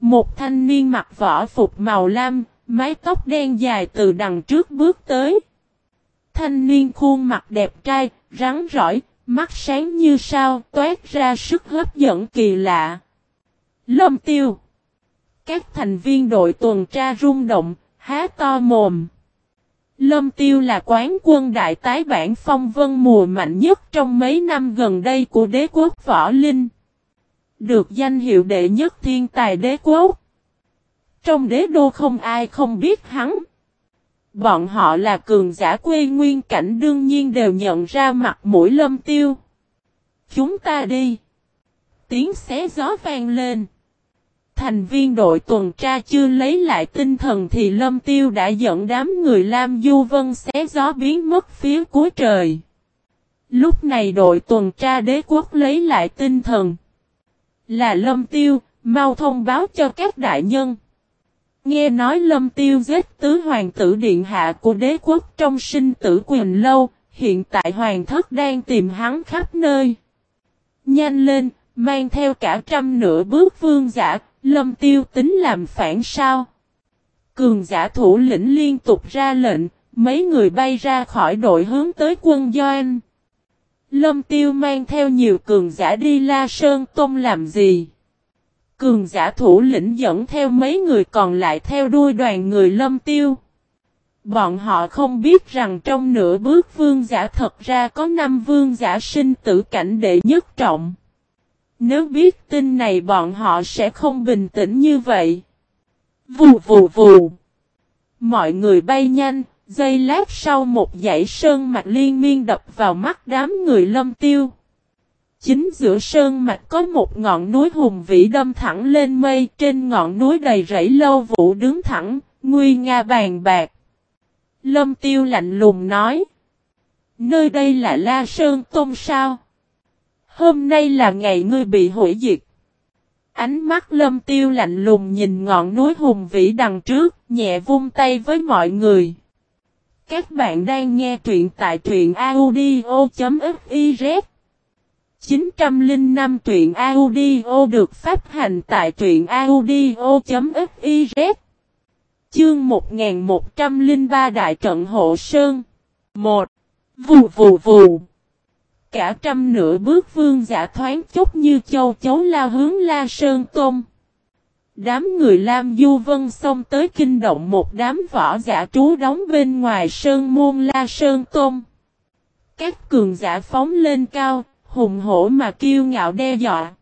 Một thanh niên mặc vỏ phục màu lam, mái tóc đen dài từ đằng trước bước tới. Thanh niên khuôn mặt đẹp trai, rắn rỏi, mắt sáng như sao, toát ra sức hấp dẫn kỳ lạ. Lâm tiêu các thành viên đội tuần tra rung động, há to mồm. Lâm Tiêu là quán quân đại tái bản phong vân mùa mạnh nhất trong mấy năm gần đây của đế quốc Võ Linh. Được danh hiệu đệ nhất thiên tài đế quốc. Trong đế đô không ai không biết hắn. Bọn họ là cường giả quê nguyên cảnh đương nhiên đều nhận ra mặt mũi lâm tiêu. Chúng ta đi. Tiếng xé gió vang lên. Thành viên đội tuần tra chưa lấy lại tinh thần thì Lâm Tiêu đã dẫn đám người Lam Du Vân xé gió biến mất phía cuối trời. Lúc này đội tuần tra đế quốc lấy lại tinh thần. Là Lâm Tiêu, mau thông báo cho các đại nhân. Nghe nói Lâm Tiêu giết tứ hoàng tử điện hạ của đế quốc trong sinh tử quyền lâu, hiện tại hoàng thất đang tìm hắn khắp nơi. Nhanh lên, mang theo cả trăm nửa bước vương giả, Lâm tiêu tính làm phản sao? Cường giả thủ lĩnh liên tục ra lệnh, mấy người bay ra khỏi đội hướng tới quân doanh. Lâm tiêu mang theo nhiều cường giả đi La Sơn Tông làm gì? Cường giả thủ lĩnh dẫn theo mấy người còn lại theo đuôi đoàn người lâm tiêu. Bọn họ không biết rằng trong nửa bước vương giả thật ra có năm vương giả sinh tử cảnh đệ nhất trọng. Nếu biết tin này bọn họ sẽ không bình tĩnh như vậy. Vù vù vù. Mọi người bay nhanh, giây lát sau một dãy sơn mạch liên miên đập vào mắt đám người lâm tiêu. Chính giữa sơn mạch có một ngọn núi hùng vĩ đâm thẳng lên mây, trên ngọn núi đầy rẫy lâu vũ đứng thẳng, nguy nga bàn bạc. Lâm tiêu lạnh lùng nói. Nơi đây là La Sơn Tôn sao? Hôm nay là ngày ngươi bị hủy diệt. Ánh mắt lâm tiêu lạnh lùng nhìn ngọn núi hùng vĩ đằng trước, nhẹ vung tay với mọi người. Các bạn đang nghe truyện tại truyện audio.fiz 905 truyện audio được phát hành tại truyện audio.fiz Chương 1103 Đại trận Hộ Sơn 1. Vù vù vù Cả trăm nửa bước vương giả thoáng chốc như châu chấu la hướng La Sơn Tôn. Đám người Lam Du Vân xông tới kinh động một đám võ giả trú đóng bên ngoài Sơn Môn La Sơn Tôn. Các cường giả phóng lên cao, hùng hổ mà kiêu ngạo đe dọa.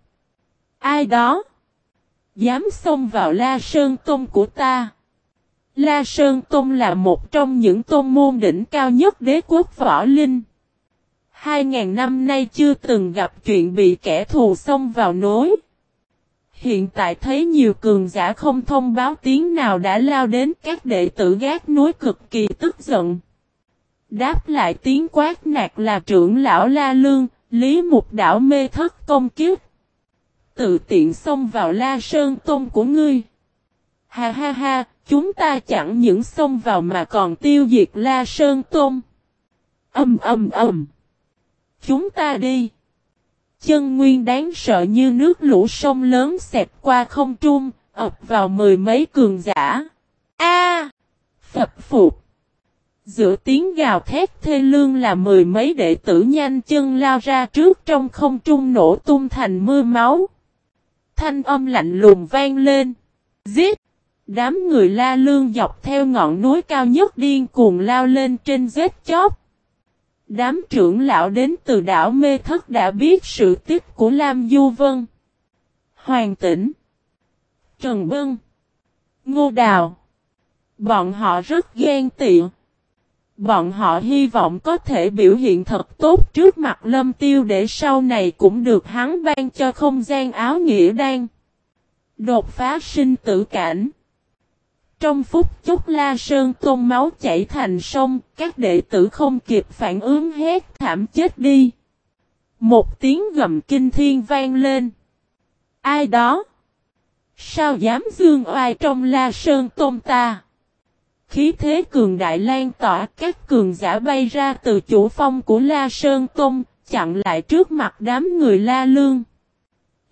Ai đó? Dám xông vào La Sơn tôm của ta. La Sơn Tôn là một trong những tôn môn đỉnh cao nhất đế quốc võ linh. Hai ngàn năm nay chưa từng gặp chuyện bị kẻ thù xông vào nối. Hiện tại thấy nhiều cường giả không thông báo tiếng nào đã lao đến các đệ tử gác núi cực kỳ tức giận. Đáp lại tiếng quát nạt là trưởng lão La Lương, Lý Mục Đảo mê thất công kiếp. Tự tiện xông vào La Sơn Tôn của ngươi. Ha ha ha, chúng ta chẳng những xông vào mà còn tiêu diệt La Sơn Tôn. Âm âm âm. Chúng ta đi. Chân nguyên đáng sợ như nước lũ sông lớn xẹp qua không trung, ập vào mười mấy cường giả. A! phật phục. Giữa tiếng gào thét thê lương là mười mấy đệ tử nhanh chân lao ra trước trong không trung nổ tung thành mưa máu. Thanh âm lạnh lùng vang lên. Giết! Đám người la lương dọc theo ngọn núi cao nhất điên cuồng lao lên trên vết chóp. Đám trưởng lão đến từ đảo Mê Thất đã biết sự tích của Lam Du Vân. Hoàng Tĩnh, Trần Bân, Ngô Đào Bọn họ rất ghen tị. Bọn họ hy vọng có thể biểu hiện thật tốt trước mặt lâm tiêu để sau này cũng được hắn ban cho không gian áo nghĩa đan. Đột phá sinh tử cảnh. Trong phút chốc La Sơn tôn máu chảy thành sông, các đệ tử không kịp phản ứng hết thảm chết đi. Một tiếng gầm kinh thiên vang lên. Ai đó? Sao dám dương oai trong La Sơn tôn ta? Khí thế cường đại lan tỏa các cường giả bay ra từ chủ phong của La Sơn Tôn, chặn lại trước mặt đám người La Lương.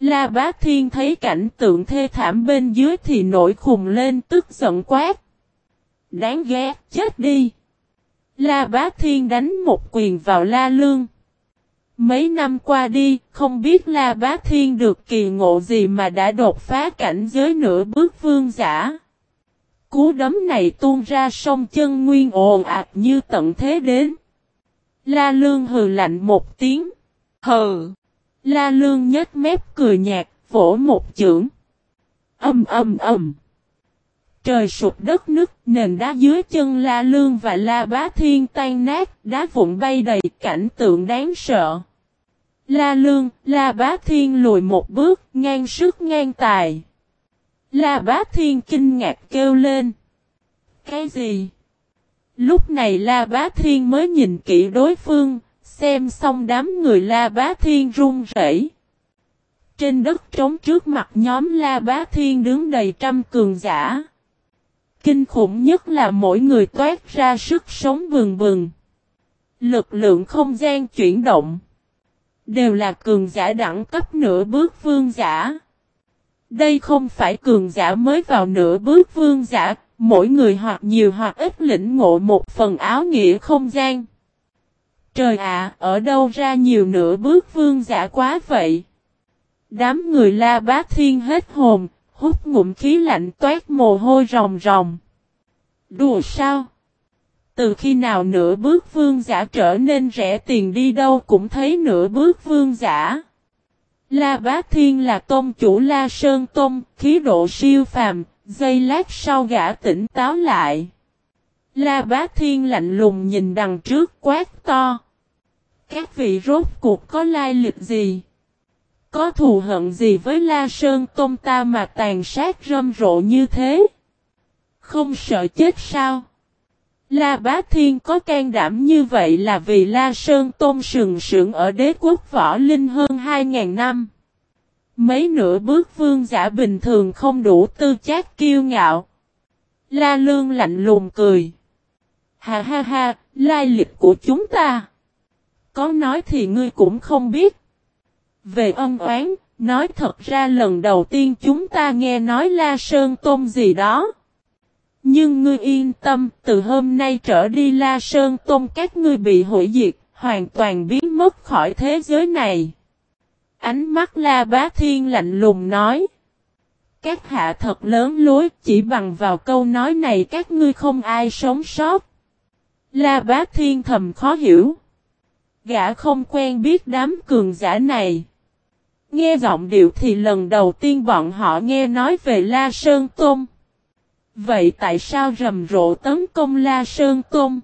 La Bá Thiên thấy cảnh tượng thê thảm bên dưới thì nổi khùng lên tức giận quát. Đáng ghét, chết đi. La Bá Thiên đánh một quyền vào La Lương. Mấy năm qua đi, không biết La Bá Thiên được kỳ ngộ gì mà đã đột phá cảnh giới nửa bước vương giả. Cú đấm này tuôn ra sông chân nguyên ồn ạt như tận thế đến. La Lương hừ lạnh một tiếng. Hừ. La Lương nhếch mép cười nhạt, vỗ một chưởng. Âm âm âm. Trời sụp đất nứt, nền đá dưới chân La Lương và La Bá Thiên tan nát, đá vụn bay đầy cảnh tượng đáng sợ. La Lương, La Bá Thiên lùi một bước, ngang sức ngang tài. La Bá Thiên kinh ngạc kêu lên. Cái gì? Lúc này La Bá Thiên mới nhìn kỹ đối phương, xem xong đám người La Bá Thiên run rẩy. Trên đất trống trước mặt nhóm La Bá Thiên đứng đầy trăm cường giả. Kinh khủng nhất là mỗi người toát ra sức sống bừng bừng. Lực lượng không gian chuyển động. Đều là cường giả đẳng cấp nửa bước vương giả. Đây không phải cường giả mới vào nửa bước vương giả, mỗi người hoặc nhiều hoặc ít lĩnh ngộ một phần áo nghĩa không gian. Trời ạ, ở đâu ra nhiều nửa bước vương giả quá vậy? Đám người la bá thiên hết hồn, hút ngụm khí lạnh toát mồ hôi ròng ròng. Đùa sao? Từ khi nào nửa bước vương giả trở nên rẻ tiền đi đâu cũng thấy nửa bước vương giả. La Bá Thiên là tôn chủ La Sơn Tôn, khí độ siêu phàm, giây lát sau gã tỉnh táo lại. La Bá Thiên lạnh lùng nhìn đằng trước quát to. Các vị rốt cuộc có lai lịch gì? Có thù hận gì với La Sơn Tôn ta mà tàn sát râm rộ như thế? Không sợ chết sao? La Bá Thiên có can đảm như vậy là vì La Sơn Tôn sừng sững ở đế quốc võ linh hơn 2.000 năm. Mấy nửa bước vương giả bình thường không đủ tư chát kiêu ngạo. La Lương lạnh lùng cười. Ha ha ha, lai lịch của chúng ta. Có nói thì ngươi cũng không biết. Về ân oán, nói thật ra lần đầu tiên chúng ta nghe nói La Sơn Tôn gì đó. Nhưng ngươi yên tâm, từ hôm nay trở đi La Sơn Tôn các ngươi bị hủy diệt, hoàn toàn biến mất khỏi thế giới này. Ánh mắt La Bá Thiên lạnh lùng nói. Các hạ thật lớn lối, chỉ bằng vào câu nói này các ngươi không ai sống sót. La Bá Thiên thầm khó hiểu. Gã không quen biết đám cường giả này. Nghe giọng điệu thì lần đầu tiên bọn họ nghe nói về La Sơn Tôn. Vậy tại sao rầm rộ tấn công La Sơn Tôn?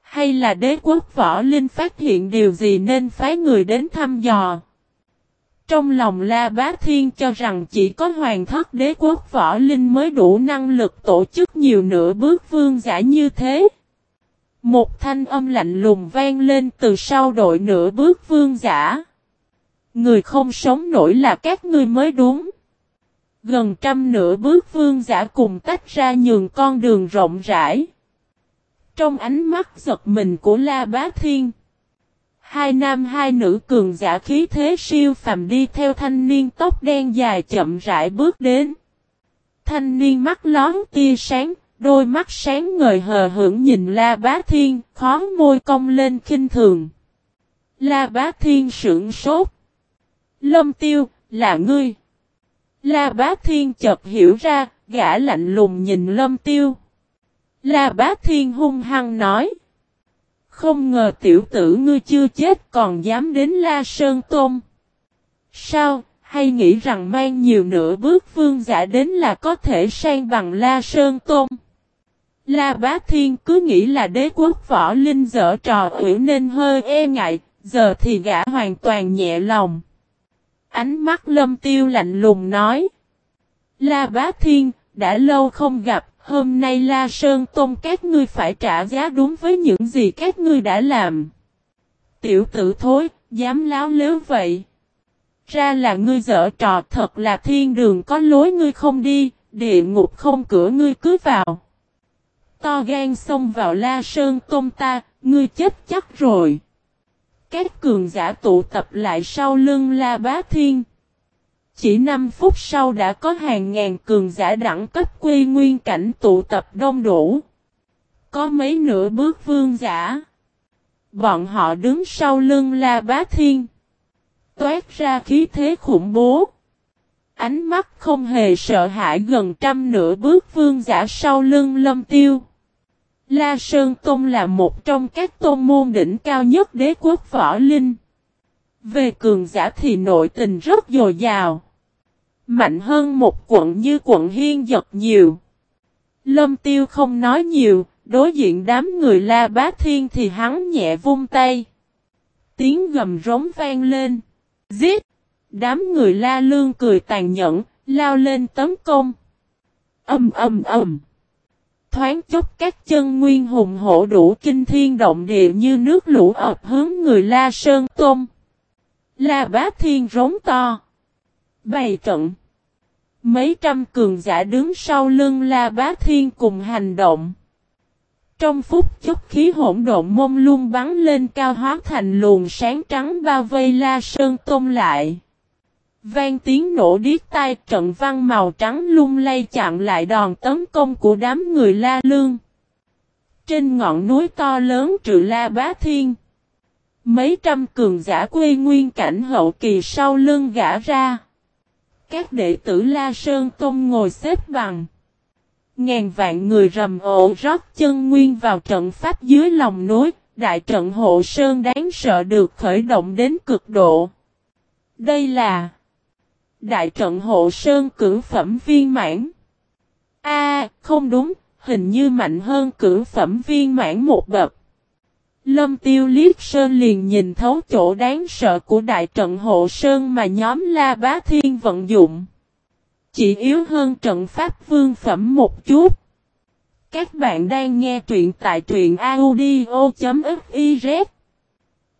Hay là đế quốc võ linh phát hiện điều gì nên phái người đến thăm dò? Trong lòng La Bá Thiên cho rằng chỉ có hoàng thất đế quốc võ linh mới đủ năng lực tổ chức nhiều nửa bước vương giả như thế. Một thanh âm lạnh lùng vang lên từ sau đội nửa bước vương giả. Người không sống nổi là các ngươi mới đúng. Gần trăm nửa bước vương giả cùng tách ra nhường con đường rộng rãi. Trong ánh mắt giật mình của La Bá Thiên. Hai nam hai nữ cường giả khí thế siêu phàm đi theo thanh niên tóc đen dài chậm rãi bước đến. Thanh niên mắt lón tia sáng, đôi mắt sáng ngời hờ hững nhìn La Bá Thiên, khó môi cong lên khinh thường. La Bá Thiên sững sốt. Lâm Tiêu, là ngươi. La Bá Thiên chợt hiểu ra, gã lạnh lùng nhìn Lâm Tiêu. La Bá Thiên hung hăng nói. Không ngờ tiểu tử ngươi chưa chết còn dám đến La Sơn Tôn. Sao, hay nghĩ rằng mang nhiều nửa bước vương giả đến là có thể sang bằng La Sơn Tôn? La Bá Thiên cứ nghĩ là đế quốc võ linh dở trò ủy nên hơi e ngại, giờ thì gã hoàn toàn nhẹ lòng. Ánh mắt lâm tiêu lạnh lùng nói. La Bá Thiên, đã lâu không gặp, hôm nay La Sơn Tôn các ngươi phải trả giá đúng với những gì các ngươi đã làm. Tiểu tử thối, dám láo lếu vậy. Ra là ngươi dở trò thật là thiên đường có lối ngươi không đi, địa ngục không cửa ngươi cứ vào. To gan xông vào La Sơn Tôn ta, ngươi chết chắc rồi. Các cường giả tụ tập lại sau lưng La Bá Thiên. Chỉ 5 phút sau đã có hàng ngàn cường giả đẳng cấp quy nguyên cảnh tụ tập đông đủ. Có mấy nửa bước vương giả. Bọn họ đứng sau lưng La Bá Thiên. Toát ra khí thế khủng bố. Ánh mắt không hề sợ hãi gần trăm nửa bước vương giả sau lưng lâm tiêu. La Sơn Tông là một trong các tôn môn đỉnh cao nhất đế quốc võ linh. Về cường giả thì nội tình rất dồi dào. Mạnh hơn một quận như quận Hiên giật nhiều. Lâm Tiêu không nói nhiều, đối diện đám người la bá thiên thì hắn nhẹ vung tay. Tiếng gầm rống vang lên. Giết! Đám người la lương cười tàn nhẫn, lao lên tấn công. Âm âm âm! Thoáng chốc các chân nguyên hùng hổ đủ kinh thiên động địa như nước lũ ập hướng người La Sơn Tôn. La Bá Thiên rống to. Bày trận. Mấy trăm cường giả đứng sau lưng La Bá Thiên cùng hành động. Trong phút chốc khí hỗn độn mông lung bắn lên cao hóa thành luồng sáng trắng bao vây La Sơn Tôn lại. Vang tiếng nổ điếc tai, trận văn màu trắng lung lay chặn lại đòn tấn công của đám người La Lương. Trên ngọn núi to lớn trừ La Bá Thiên. Mấy trăm cường giả quê nguyên cảnh hậu kỳ sau lưng gã ra. Các đệ tử La Sơn tông ngồi xếp bằng. Ngàn vạn người rầm ộ rót chân nguyên vào trận pháp dưới lòng núi. Đại trận hộ Sơn đáng sợ được khởi động đến cực độ. Đây là Đại trận hộ sơn cử phẩm viên mãn. A, không đúng, hình như mạnh hơn cử phẩm viên mãn một bậc. Lâm tiêu liếc sơn liền nhìn thấu chỗ đáng sợ của đại trận hộ sơn mà nhóm La Bá Thiên vận dụng. Chỉ yếu hơn trận pháp vương phẩm một chút. Các bạn đang nghe truyện tại truyện audio.fif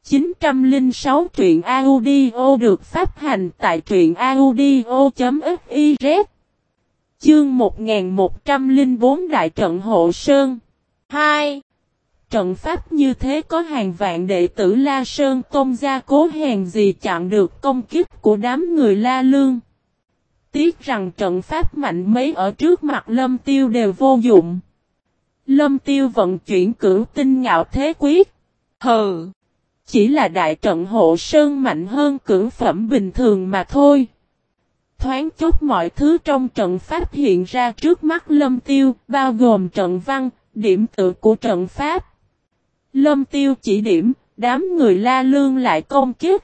906 truyện audio được phát hành tại truyện audio.fiz Chương 1104 Đại trận Hộ Sơn 2. Trận pháp như thế có hàng vạn đệ tử La Sơn Tôn gia cố hèn gì chặn được công kích của đám người La Lương. Tiếc rằng trận pháp mạnh mấy ở trước mặt Lâm Tiêu đều vô dụng. Lâm Tiêu vận chuyển cửu tinh ngạo thế quyết. Hừ! Chỉ là đại trận hộ sơn mạnh hơn cưỡng phẩm bình thường mà thôi. Thoáng chốt mọi thứ trong trận pháp hiện ra trước mắt Lâm Tiêu, bao gồm trận văn, điểm tự của trận pháp. Lâm Tiêu chỉ điểm, đám người la lương lại công kiếp.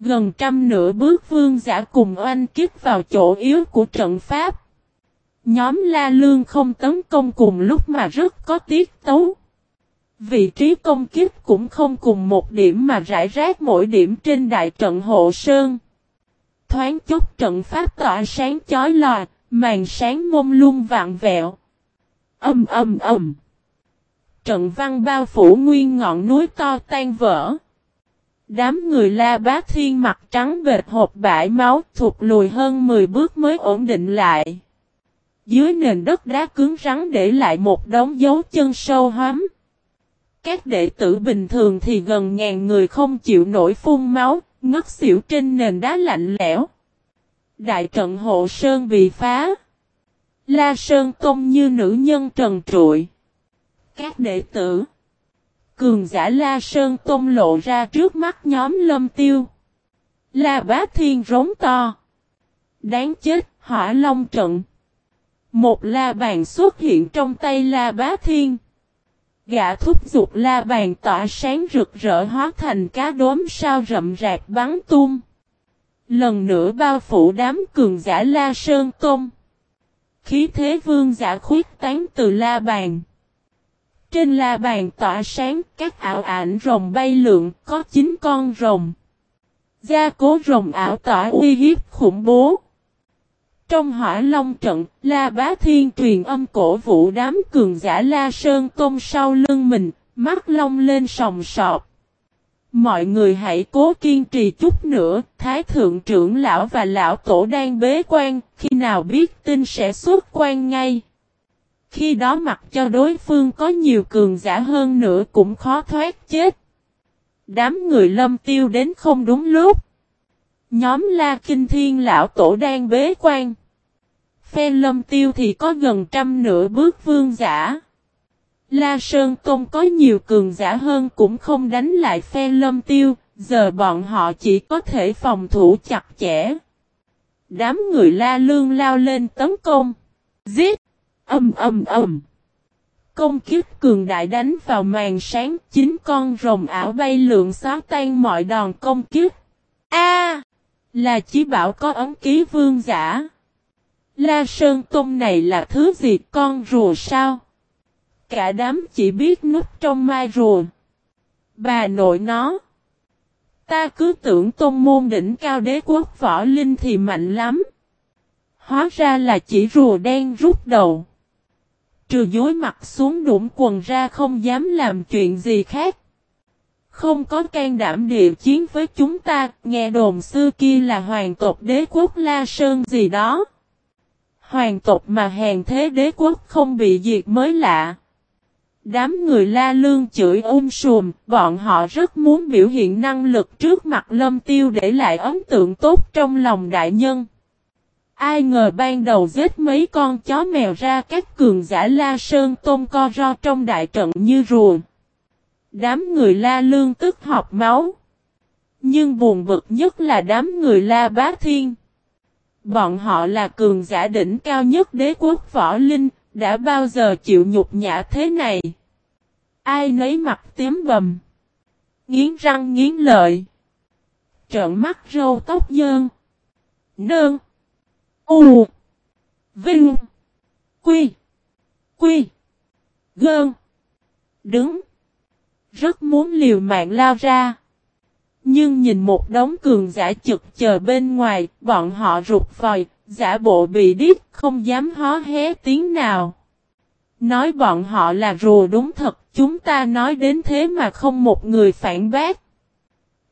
Gần trăm nửa bước vương giả cùng oanh kích vào chỗ yếu của trận pháp. Nhóm La Lương không tấn công cùng lúc mà rất có tiết tấu. Vị trí công kích cũng không cùng một điểm mà rải rác mỗi điểm trên đại trận hộ sơn. Thoáng chốc trận pháp tỏa sáng chói lòa, màn sáng mông lung vạn vẹo. Âm âm âm. Trận văn bao phủ nguyên ngọn núi to tan vỡ. Đám người la bá thiên mặt trắng bệt hộp bãi máu thụt lùi hơn 10 bước mới ổn định lại. Dưới nền đất đá cứng rắn để lại một đống dấu chân sâu hóm. Các đệ tử bình thường thì gần ngàn người không chịu nổi phun máu, ngất xỉu trên nền đá lạnh lẽo. Đại trận hộ sơn bị phá. La Sơn công như nữ nhân trần trụi. Các đệ tử. Cường giả La Sơn công lộ ra trước mắt nhóm lâm tiêu. La Bá Thiên rống to. Đáng chết, hỏa long trận. Một la bàn xuất hiện trong tay la bá thiên. Gã thúc giục la bàn tỏa sáng rực rỡ hóa thành cá đốm sao rậm rạc bắn tung. Lần nữa bao phủ đám cường giả la sơn tôm Khí thế vương giả khuyết tán từ la bàn. Trên la bàn tỏa sáng, các ảo ảnh rồng bay lượn, có 9 con rồng. Gia cố rồng ảo tỏa uy hiếp khủng bố. Trong hỏa long trận, La Bá Thiên truyền âm cổ vũ đám cường giả La Sơn Tôn sau lưng mình, mắt long lên sòng sọt Mọi người hãy cố kiên trì chút nữa, Thái Thượng trưởng lão và lão tổ đang bế quan, khi nào biết tin sẽ xuất quan ngay. Khi đó mặc cho đối phương có nhiều cường giả hơn nữa cũng khó thoát chết. Đám người lâm tiêu đến không đúng lúc. Nhóm La Kinh Thiên lão tổ đang bế quan. Phe lâm tiêu thì có gần trăm nửa bước vương giả. La Sơn Tôn có nhiều cường giả hơn cũng không đánh lại phe lâm tiêu, giờ bọn họ chỉ có thể phòng thủ chặt chẽ. Đám người la lương lao lên tấn công. Giết! Âm âm âm! Công kiếp cường đại đánh vào màn sáng, chín con rồng ảo bay lượn xóa tan mọi đòn công kiếp. A! là chí bảo có ấm ký vương giả. La Sơn Tôn này là thứ gì con rùa sao? Cả đám chỉ biết núp trong mai rùa. Bà nội nó. Ta cứ tưởng tôn môn đỉnh cao đế quốc võ linh thì mạnh lắm. Hóa ra là chỉ rùa đen rút đầu. Trừ dối mặt xuống đụng quần ra không dám làm chuyện gì khác. Không có can đảm địa chiến với chúng ta, nghe đồn xưa kia là hoàng tộc đế quốc La Sơn gì đó hoàng tộc mà hèn thế đế quốc không bị diệt mới lạ. Đám người la lương chửi um sùm, bọn họ rất muốn biểu hiện năng lực trước mặt lâm tiêu để lại ấn tượng tốt trong lòng đại nhân. Ai ngờ ban đầu giết mấy con chó mèo ra các cường giả la sơn tôm co ro trong đại trận như rùa. Đám người la lương tức học máu. Nhưng buồn bực nhất là đám người la bá thiên. Bọn họ là cường giả đỉnh cao nhất đế quốc võ linh, đã bao giờ chịu nhục nhã thế này? Ai nấy mặt tím bầm. Nghiến răng nghiến lợi. Trợn mắt râu tóc dơn. Nơn. U. Vinh. Quy. Quy. Gơn. Đứng. Rất muốn liều mạng lao ra. Nhưng nhìn một đống cường giả trực chờ bên ngoài, bọn họ rụt vòi, giả bộ bị điếc, không dám hó hé tiếng nào. Nói bọn họ là rùa đúng thật, chúng ta nói đến thế mà không một người phản bác.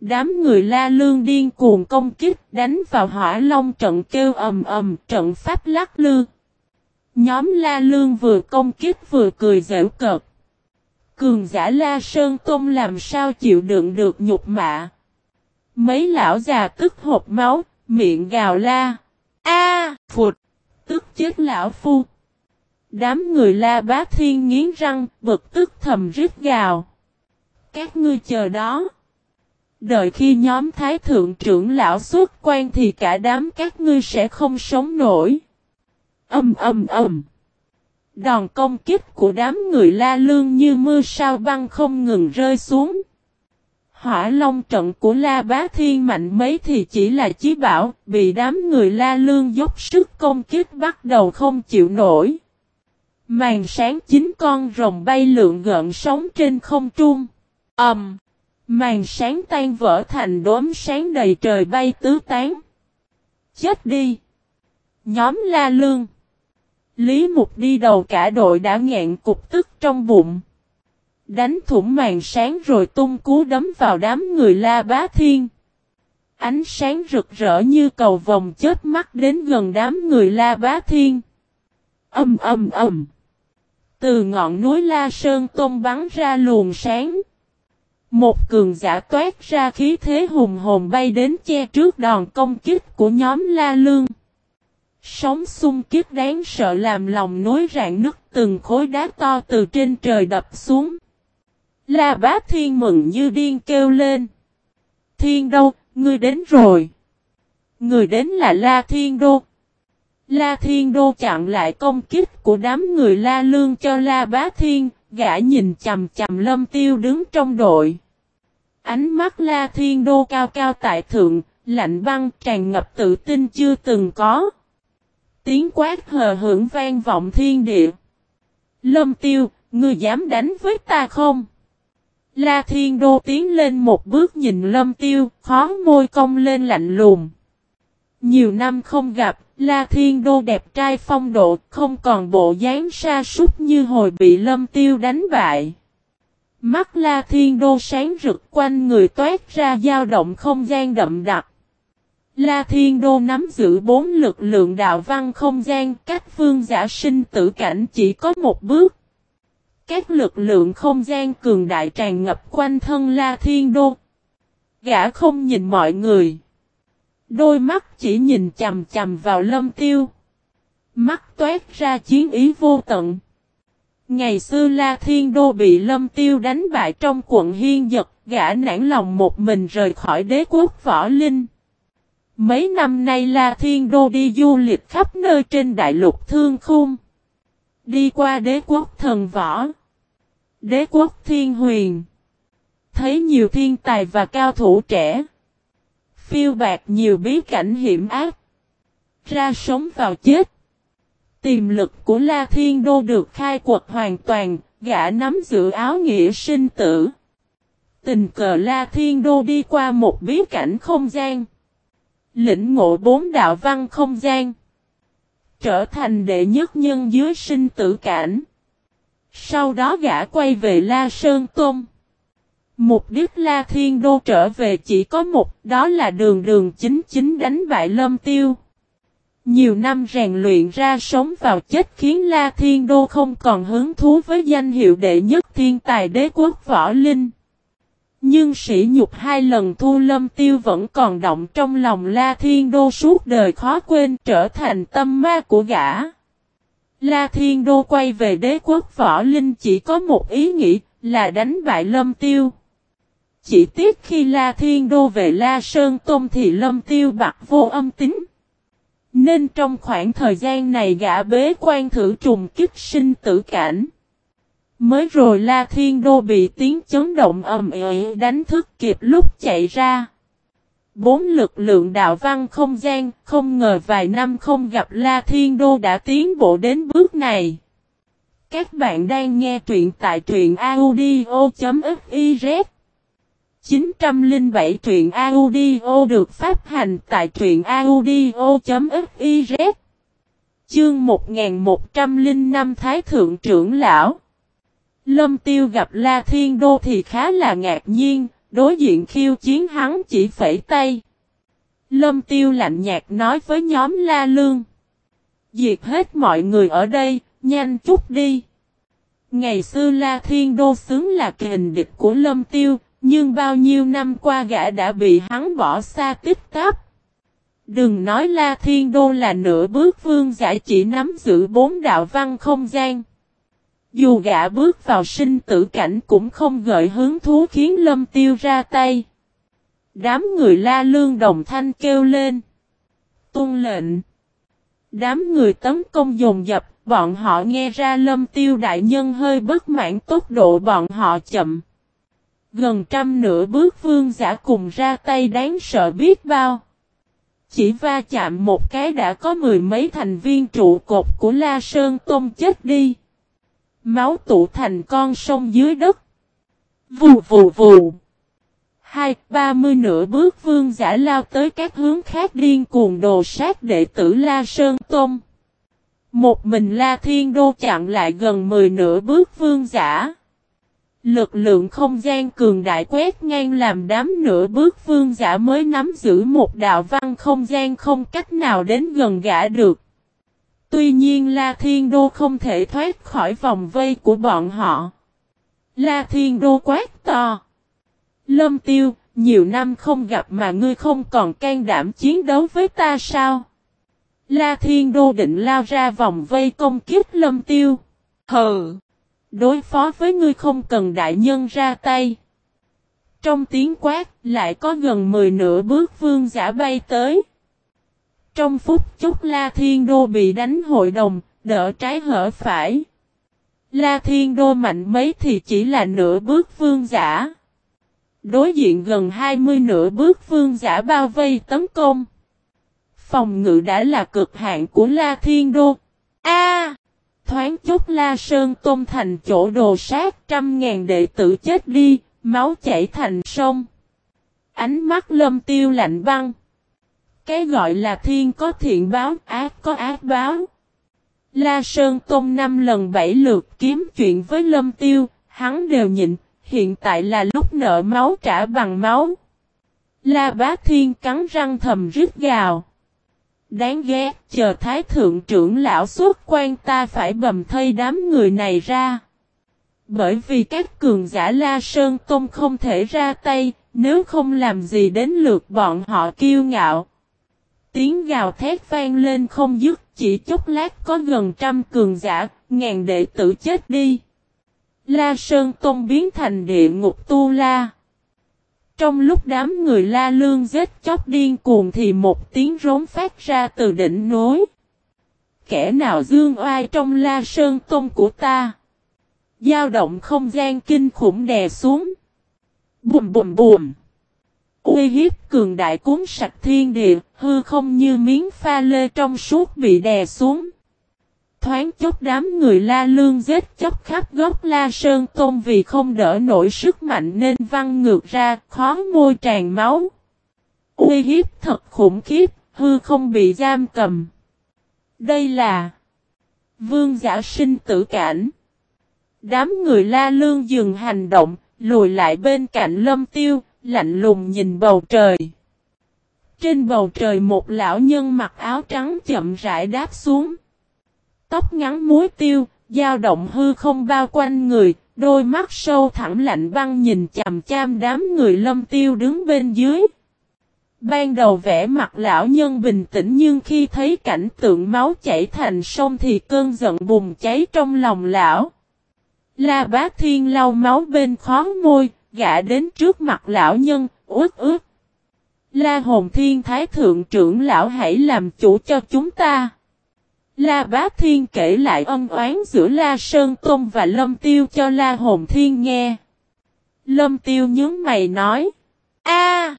Đám người la lương điên cuồng công kích đánh vào hỏa long trận kêu ầm ầm trận pháp lắc lư. Nhóm la lương vừa công kích vừa cười dễu cợt. Cường giả la sơn tôn làm sao chịu đựng được nhục mạ. Mấy lão già tức hộp máu, miệng gào la. A, phụt, tức chết lão phu. Đám người la bá thiên nghiến răng, bực tức thầm rít gào. Các ngươi chờ đó. Đợi khi nhóm thái thượng trưởng lão xuất quan thì cả đám các ngươi sẽ không sống nổi. Âm âm âm. Đòn công kích của đám người la lương như mưa sao băng không ngừng rơi xuống. Hỏa long trận của La Bá Thiên mạnh mấy thì chỉ là chí bảo, bị đám người La Lương dốc sức công kích bắt đầu không chịu nổi. Màn sáng chín con rồng bay lượn gợn sóng trên không trung. ầm, um, Màn sáng tan vỡ thành đốm sáng đầy trời bay tứ tán. Chết đi! Nhóm La Lương Lý Mục đi đầu cả đội đã nghẹn cục tức trong bụng. Đánh thủng màn sáng rồi tung cú đấm vào đám người La Bá Thiên. Ánh sáng rực rỡ như cầu vòng chết mắt đến gần đám người La Bá Thiên. Âm âm âm. Từ ngọn núi La Sơn Tôn bắn ra luồng sáng. Một cường giả toát ra khí thế hùng hồn bay đến che trước đòn công kích của nhóm La Lương. Sóng xung kích đáng sợ làm lòng núi rạn nứt, từng khối đá to từ trên trời đập xuống. La bá thiên mừng như điên kêu lên. Thiên đâu, ngươi đến rồi. Người đến là La Thiên Đô. La Thiên Đô chặn lại công kích của đám người La Lương cho La Bá Thiên, gã nhìn chầm chầm lâm tiêu đứng trong đội. Ánh mắt La Thiên Đô cao cao tại thượng, lạnh băng tràn ngập tự tin chưa từng có. Tiếng quát hờ hưởng vang vọng thiên địa. Lâm tiêu, ngươi dám đánh với ta không? La Thiên Đô tiến lên một bước nhìn Lâm Tiêu, khó môi cong lên lạnh lùng. Nhiều năm không gặp, La Thiên Đô đẹp trai phong độ, không còn bộ dáng sa sút như hồi bị Lâm Tiêu đánh bại. Mắt La Thiên Đô sáng rực quanh người toát ra dao động không gian đậm đặc. La Thiên Đô nắm giữ bốn lực lượng đạo văn không gian, cách phương giả sinh tử cảnh chỉ có một bước. Các lực lượng không gian cường đại tràn ngập quanh thân La Thiên Đô. Gã không nhìn mọi người. Đôi mắt chỉ nhìn chầm chầm vào lâm tiêu. Mắt toát ra chiến ý vô tận. Ngày xưa La Thiên Đô bị lâm tiêu đánh bại trong quận Hiên Dật, gã nản lòng một mình rời khỏi đế quốc võ linh. Mấy năm nay La Thiên Đô đi du lịch khắp nơi trên đại lục thương khung. Đi qua đế quốc thần võ. Đế quốc thiên huyền. Thấy nhiều thiên tài và cao thủ trẻ. Phiêu bạc nhiều bí cảnh hiểm ác. Ra sống vào chết. Tiềm lực của La Thiên Đô được khai quật hoàn toàn, gã nắm giữ áo nghĩa sinh tử. Tình cờ La Thiên Đô đi qua một bí cảnh không gian. Lĩnh ngộ bốn đạo văn không gian. Trở thành đệ nhất nhân dưới sinh tử cảnh. Sau đó gã quay về La Sơn Tôn. Mục đích La Thiên Đô trở về chỉ có một, đó là đường đường chính chính đánh bại Lâm Tiêu. Nhiều năm rèn luyện ra sống vào chết khiến La Thiên Đô không còn hứng thú với danh hiệu đệ nhất thiên tài đế quốc võ linh. Nhưng sĩ nhục hai lần thu lâm tiêu vẫn còn động trong lòng La Thiên Đô suốt đời khó quên trở thành tâm ma của gã. La Thiên Đô quay về đế quốc võ linh chỉ có một ý nghĩ, là đánh bại lâm tiêu. Chỉ tiếc khi La Thiên Đô về La Sơn Tôn thì lâm tiêu bạc vô âm tính. Nên trong khoảng thời gian này gã bế quan thử trùng kích sinh tử cảnh. Mới rồi La Thiên Đô bị tiếng chấn động ầm ĩ đánh thức kịp lúc chạy ra. Bốn lực lượng đạo văn không gian, không ngờ vài năm không gặp La Thiên Đô đã tiến bộ đến bước này. Các bạn đang nghe truyện tại truyện audio.fiz 907 truyện audio được phát hành tại truyện audio.fiz Chương 1105 Thái Thượng Trưởng Lão. Lâm Tiêu gặp La Thiên Đô thì khá là ngạc nhiên, đối diện khiêu chiến hắn chỉ phẩy tay. Lâm Tiêu lạnh nhạt nói với nhóm La Lương. Diệt hết mọi người ở đây, nhanh chút đi. Ngày xưa La Thiên Đô xứng là kình địch của Lâm Tiêu, nhưng bao nhiêu năm qua gã đã bị hắn bỏ xa tích tắp. Đừng nói La Thiên Đô là nửa bước vương giải chỉ nắm giữ bốn đạo văn không gian. Dù gã bước vào sinh tử cảnh cũng không gợi hứng thú khiến Lâm Tiêu ra tay. Đám người la lương đồng thanh kêu lên. tuân lệnh. Đám người tấn công dồn dập, bọn họ nghe ra lâm tiêu đại nhân hơi bất mãn tốc độ bọn họ chậm. Gần trăm nửa bước vương giả cùng ra tay đáng sợ biết bao. Chỉ va chạm một cái đã có mười mấy thành viên trụ cột của La Sơn Tôn chết đi. Máu tụ thành con sông dưới đất. Vù vù vù. Hai, ba mươi nửa bước vương giả lao tới các hướng khác điên cuồng đồ sát đệ tử La Sơn Tôn. Một mình La Thiên Đô chặn lại gần mười nửa bước vương giả. Lực lượng không gian cường đại quét ngang làm đám nửa bước vương giả mới nắm giữ một đạo văn không gian không cách nào đến gần gã được. Tuy nhiên La Thiên Đô không thể thoát khỏi vòng vây của bọn họ. La Thiên Đô quát to. Lâm Tiêu, nhiều năm không gặp mà ngươi không còn can đảm chiến đấu với ta sao? La Thiên Đô định lao ra vòng vây công kiếp Lâm Tiêu. Hừ! Đối phó với ngươi không cần đại nhân ra tay. Trong tiếng quát, lại có gần 10 nửa bước vương giả bay tới. Trong phút chốc La Thiên Đô bị đánh hội đồng, đỡ trái hở phải. La Thiên Đô mạnh mấy thì chỉ là nửa bước vương giả. Đối diện gần 20 nửa bước vương giả bao vây tấn công. Phòng ngự đã là cực hạn của La Thiên Đô. A! thoáng chút La Sơn Tôn thành chỗ đồ sát trăm ngàn đệ tử chết đi, máu chảy thành sông. Ánh mắt lâm tiêu lạnh băng. Cái gọi là thiên có thiện báo, ác có ác báo. La Sơn Tôn năm lần bảy lượt kiếm chuyện với lâm tiêu, hắn đều nhịn, hiện tại là lúc nợ máu trả bằng máu. La Bá Thiên cắn răng thầm rít gào. Đáng ghét, chờ Thái Thượng trưởng lão xuất quan ta phải bầm thây đám người này ra. Bởi vì các cường giả La Sơn Tôn không thể ra tay, nếu không làm gì đến lượt bọn họ kiêu ngạo. Tiếng gào thét vang lên không dứt, chỉ chốc lát có gần trăm cường giả, ngàn đệ tử chết đi. La Sơn Tôn biến thành địa ngục tu la. Trong lúc đám người la lương giết chóc điên cuồng thì một tiếng rống phát ra từ đỉnh núi. Kẻ nào dương oai trong la sơn tôn của ta? dao động không gian kinh khủng đè xuống. Bùm bùm bùm. Uy hiếp cường đại cuốn sạch thiên địa, hư không như miếng pha lê trong suốt bị đè xuống. Thoáng chốc đám người la lương giết chóc khắp góc la sơn tôn vì không đỡ nổi sức mạnh nên văng ngược ra, khó môi tràn máu. Uy hiếp thật khủng khiếp, hư không bị giam cầm. Đây là Vương giả sinh tử cảnh. Đám người la lương dừng hành động, lùi lại bên cạnh lâm tiêu, lạnh lùng nhìn bầu trời. Trên bầu trời một lão nhân mặc áo trắng chậm rãi đáp xuống. Tóc ngắn muối tiêu, dao động hư không bao quanh người, đôi mắt sâu thẳng lạnh băng nhìn chằm cham đám người lâm tiêu đứng bên dưới. Ban đầu vẽ mặt lão nhân bình tĩnh nhưng khi thấy cảnh tượng máu chảy thành sông thì cơn giận bùng cháy trong lòng lão. La bá thiên lau máu bên khó môi, gã đến trước mặt lão nhân, ướt ướt. La hồn thiên thái thượng trưởng lão hãy làm chủ cho chúng ta. La Bá Thiên kể lại ân oán giữa La Sơn Tôn và Lâm Tiêu cho La Hồn Thiên nghe. Lâm Tiêu nhớ mày nói. a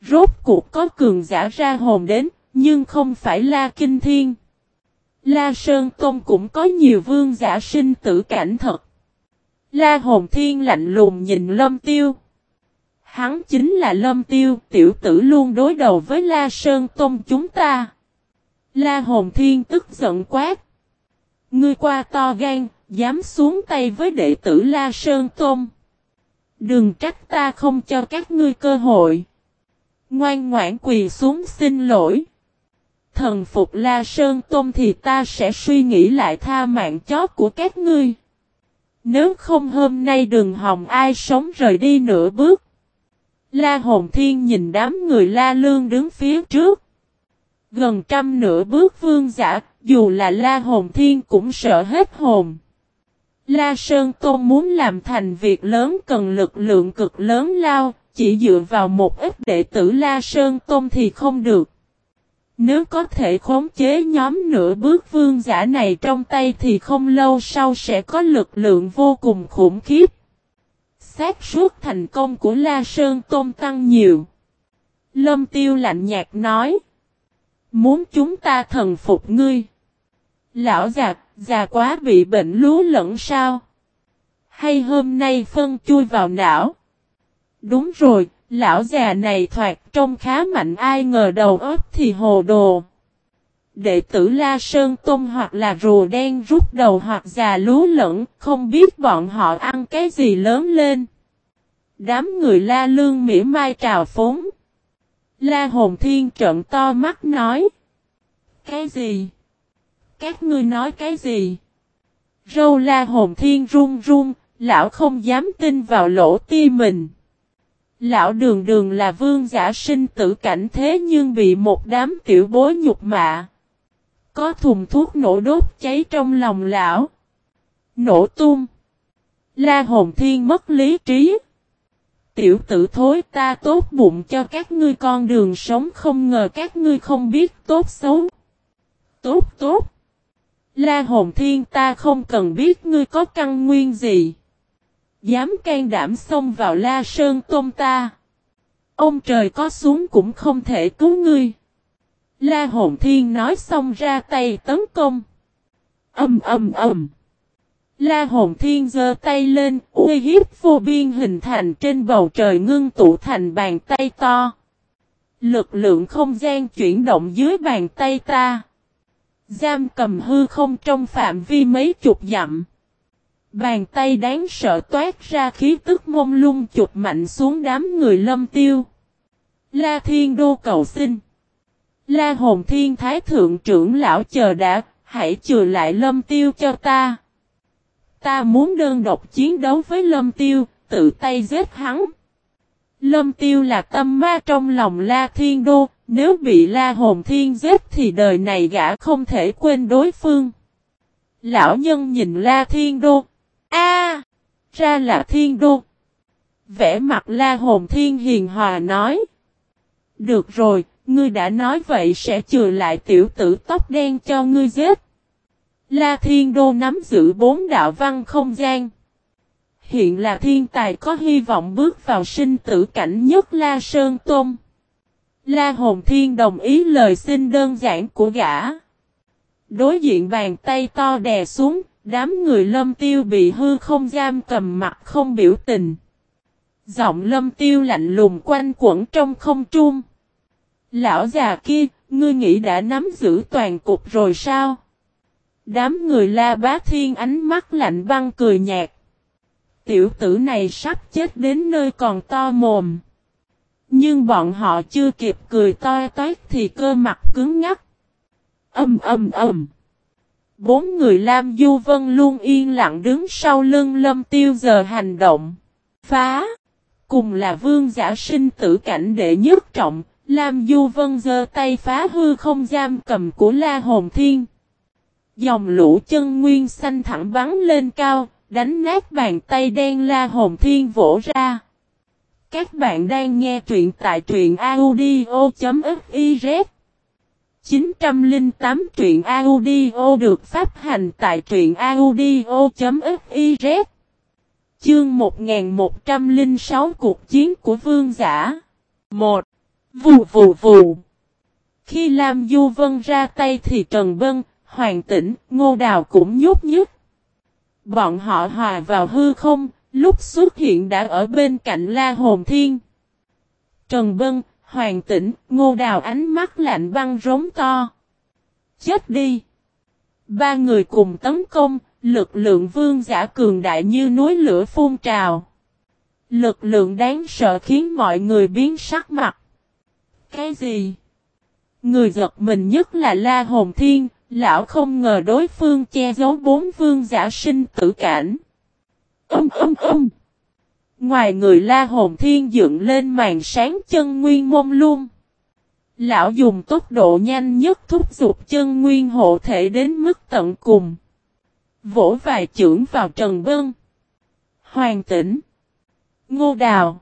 Rốt cuộc có cường giả ra hồn đến, nhưng không phải La Kinh Thiên. La Sơn Tôn cũng có nhiều vương giả sinh tử cảnh thật. La Hồn Thiên lạnh lùng nhìn Lâm Tiêu. Hắn chính là Lâm Tiêu, tiểu tử luôn đối đầu với La Sơn Tông chúng ta. La Hồn Thiên tức giận quát. Ngươi qua to gan, dám xuống tay với đệ tử La Sơn Tông. Đừng trách ta không cho các ngươi cơ hội. Ngoan ngoãn quỳ xuống xin lỗi. Thần phục La Sơn Tôn thì ta sẽ suy nghĩ lại tha mạng chó của các ngươi. Nếu không hôm nay đừng hòng ai sống rời đi nửa bước. La Hồn Thiên nhìn đám người La Lương đứng phía trước. Gần trăm nửa bước vương giả, dù là La Hồn Thiên cũng sợ hết hồn. La Sơn Tôn muốn làm thành việc lớn cần lực lượng cực lớn lao, chỉ dựa vào một ít đệ tử La Sơn Tôn thì không được. Nếu có thể khống chế nhóm nửa bước vương giả này trong tay thì không lâu sau sẽ có lực lượng vô cùng khủng khiếp xác suốt thành công của La Sơn Tôn tăng nhiều. Lâm Tiêu lạnh nhạt nói. Muốn chúng ta thần phục ngươi. Lão già, già quá bị bệnh lú lẫn sao? Hay hôm nay phân chui vào não? Đúng rồi, lão già này thoạt trông khá mạnh ai ngờ đầu óc thì hồ đồ. Đệ tử La Sơn Tôn hoặc là rùa đen rút đầu hoặc già lú lẫn, không biết bọn họ ăn cái gì lớn lên. Đám người La Lương mỉa mai trào phúng. La Hồn Thiên trợn to mắt nói. Cái gì? Các ngươi nói cái gì? Râu La Hồn Thiên run run, lão không dám tin vào lỗ ti mình. Lão đường đường là vương giả sinh tử cảnh thế nhưng bị một đám tiểu bối nhục mạ. Có thùng thuốc nổ đốt cháy trong lòng lão. Nổ tung. La hồn thiên mất lý trí. Tiểu tử thối, ta tốt bụng cho các ngươi con đường sống không ngờ các ngươi không biết tốt xấu. Tốt tốt. La hồn thiên, ta không cần biết ngươi có căn nguyên gì. Dám can đảm xông vào La Sơn Tôn ta. Ông trời có xuống cũng không thể cứu ngươi. La hồn thiên nói xong ra tay tấn công. Âm âm âm. La hồn thiên giơ tay lên, uy hiếp vô biên hình thành trên bầu trời ngưng tụ thành bàn tay to. Lực lượng không gian chuyển động dưới bàn tay ta. Giam cầm hư không trong phạm vi mấy chục dặm. Bàn tay đáng sợ toát ra khí tức mông lung chụp mạnh xuống đám người lâm tiêu. La Thiên Đô cầu xin. La Hồn Thiên Thái Thượng trưởng lão chờ đã, hãy trừ lại lâm tiêu cho ta. Ta muốn đơn độc chiến đấu với lâm tiêu, tự tay giết hắn. Lâm tiêu là tâm ma trong lòng La Thiên Đô, nếu bị La Hồn Thiên giết thì đời này gã không thể quên đối phương. Lão nhân nhìn La Thiên Đô, A, ra là thiên đô. Vẽ mặt la hồn thiên hiền hòa nói. Được rồi, ngươi đã nói vậy sẽ trừ lại tiểu tử tóc đen cho ngươi giết. La thiên đô nắm giữ bốn đạo văn không gian. Hiện là thiên tài có hy vọng bước vào sinh tử cảnh nhất La Sơn Tôn. La Hồn Thiên đồng ý lời xin đơn giản của gã. Đối diện bàn tay to đè xuống, Đám người lâm tiêu bị hư không giam cầm mặt không biểu tình. Giọng lâm tiêu lạnh lùng quanh quẩn trong không trung. Lão già kia, ngươi nghĩ đã nắm giữ toàn cục rồi sao? Đám người la bá thiên ánh mắt lạnh băng cười nhạt. Tiểu tử này sắp chết đến nơi còn to mồm. Nhưng bọn họ chưa kịp cười to toét thì cơ mặt cứng ngắc. Âm âm âm. Bốn người Lam Du Vân luôn yên lặng đứng sau lưng lâm tiêu giờ hành động. Phá! Cùng là vương giả sinh tử cảnh đệ nhất trọng, Lam Du Vân giơ tay phá hư không giam cầm của La Hồn Thiên. Dòng lũ chân nguyên xanh thẳng bắn lên cao, đánh nát bàn tay đen La Hồn Thiên vỗ ra. Các bạn đang nghe truyện tại truyện audio.fiz 908 truyện audio được phát hành tại truyện audio.fiz Chương 1106 Cuộc chiến của vương giả 1. Vù vù vù Khi Lam Du Vân ra tay thì Trần Vân, Hoàng Tĩnh, Ngô Đào cũng nhút nhút. Bọn họ hòa vào hư không, lúc xuất hiện đã ở bên cạnh La Hồn Thiên. Trần Vân, Hoàng tĩnh, ngô đào ánh mắt lạnh băng rống to. Chết đi! Ba người cùng tấn công, lực lượng vương giả cường đại như núi lửa phun trào. Lực lượng đáng sợ khiến mọi người biến sắc mặt. Cái gì? Người giật mình nhất là La Hồn Thiên, lão không ngờ đối phương che giấu bốn vương giả sinh tử cảnh. Âm âm âm! Ngoài người La Hồn Thiên dựng lên màn sáng chân nguyên mông luôn. Lão dùng tốc độ nhanh nhất thúc giục chân nguyên hộ thể đến mức tận cùng. Vỗ vài chưởng vào Trần Bân. Hoàng tĩnh. Ngô Đào.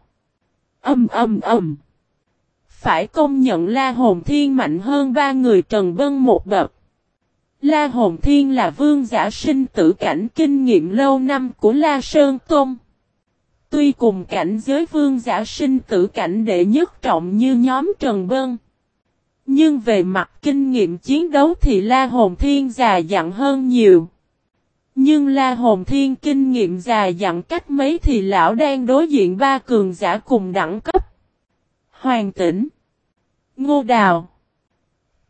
Âm âm âm. Phải công nhận La Hồn Thiên mạnh hơn ba người Trần Vân một bậc. La Hồn Thiên là vương giả sinh tử cảnh kinh nghiệm lâu năm của La Sơn Tôn. Tuy cùng cảnh giới vương giả sinh tử cảnh đệ nhất trọng như nhóm Trần Vân. Nhưng về mặt kinh nghiệm chiến đấu thì La Hồn Thiên già dặn hơn nhiều. Nhưng La Hồn Thiên kinh nghiệm già dặn cách mấy thì lão đang đối diện ba cường giả cùng đẳng cấp. Hoàng tĩnh. Ngô Đào.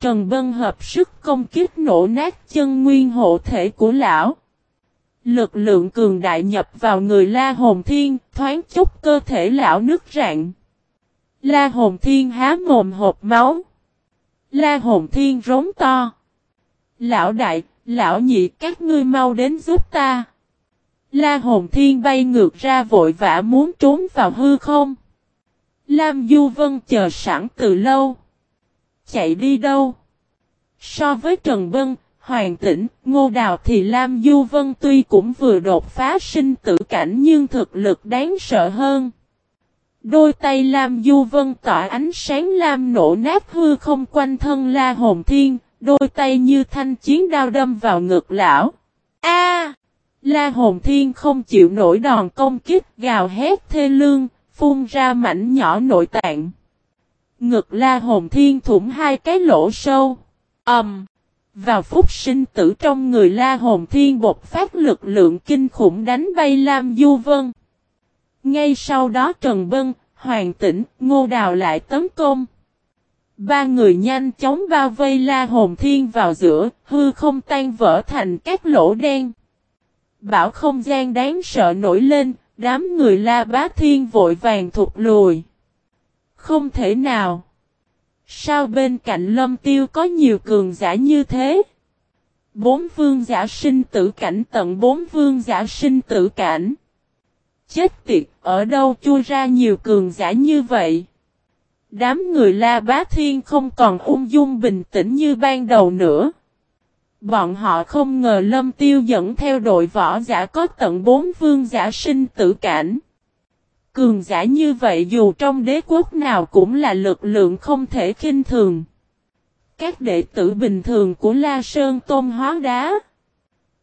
Trần Bân hợp sức công kích nổ nát chân nguyên hộ thể của lão. Lực lượng cường đại nhập vào người La Hồn Thiên, thoáng chốc cơ thể lão nứt rạn. La Hồn Thiên há mồm hộp máu. La Hồn Thiên rống to. Lão đại, lão nhị các ngươi mau đến giúp ta. La Hồn Thiên bay ngược ra vội vã muốn trốn vào hư không. Lam Du Vân chờ sẵn từ lâu. Chạy đi đâu? So với Trần Vân, Hoàng Tĩnh, Ngô Đào thì Lam Du Vân tuy cũng vừa đột phá sinh tử cảnh nhưng thực lực đáng sợ hơn. Đôi tay Lam Du Vân tỏa ánh sáng lam nổ nát hư không quanh thân La Hồn Thiên, đôi tay như thanh chiến đao đâm vào ngực lão. A! La Hồn Thiên không chịu nổi đòn công kích gào hét thê lương, phun ra mảnh nhỏ nội tạng. Ngực La Hồn Thiên thủng hai cái lỗ sâu. Ầm! Um, vào phút sinh tử trong người La Hồn Thiên bột phát lực lượng kinh khủng đánh bay Lam Du Vân. Ngay sau đó Trần Bân, Hoàng Tĩnh, Ngô Đào lại tấn công. Ba người nhanh chóng bao vây La Hồn Thiên vào giữa, hư không tan vỡ thành các lỗ đen. Bảo không gian đáng sợ nổi lên, đám người La Bá Thiên vội vàng thụt lùi. Không thể nào. Sao bên cạnh lâm tiêu có nhiều cường giả như thế? Bốn vương giả sinh tử cảnh tận bốn vương giả sinh tử cảnh. Chết tiệt, ở đâu chui ra nhiều cường giả như vậy? Đám người La Bá Thiên không còn ung dung bình tĩnh như ban đầu nữa. Bọn họ không ngờ Lâm Tiêu dẫn theo đội võ giả có tận bốn vương giả sinh tử cảnh. Cường giả như vậy dù trong đế quốc nào cũng là lực lượng không thể khinh thường. Các đệ tử bình thường của La Sơn Tôn hóa đá.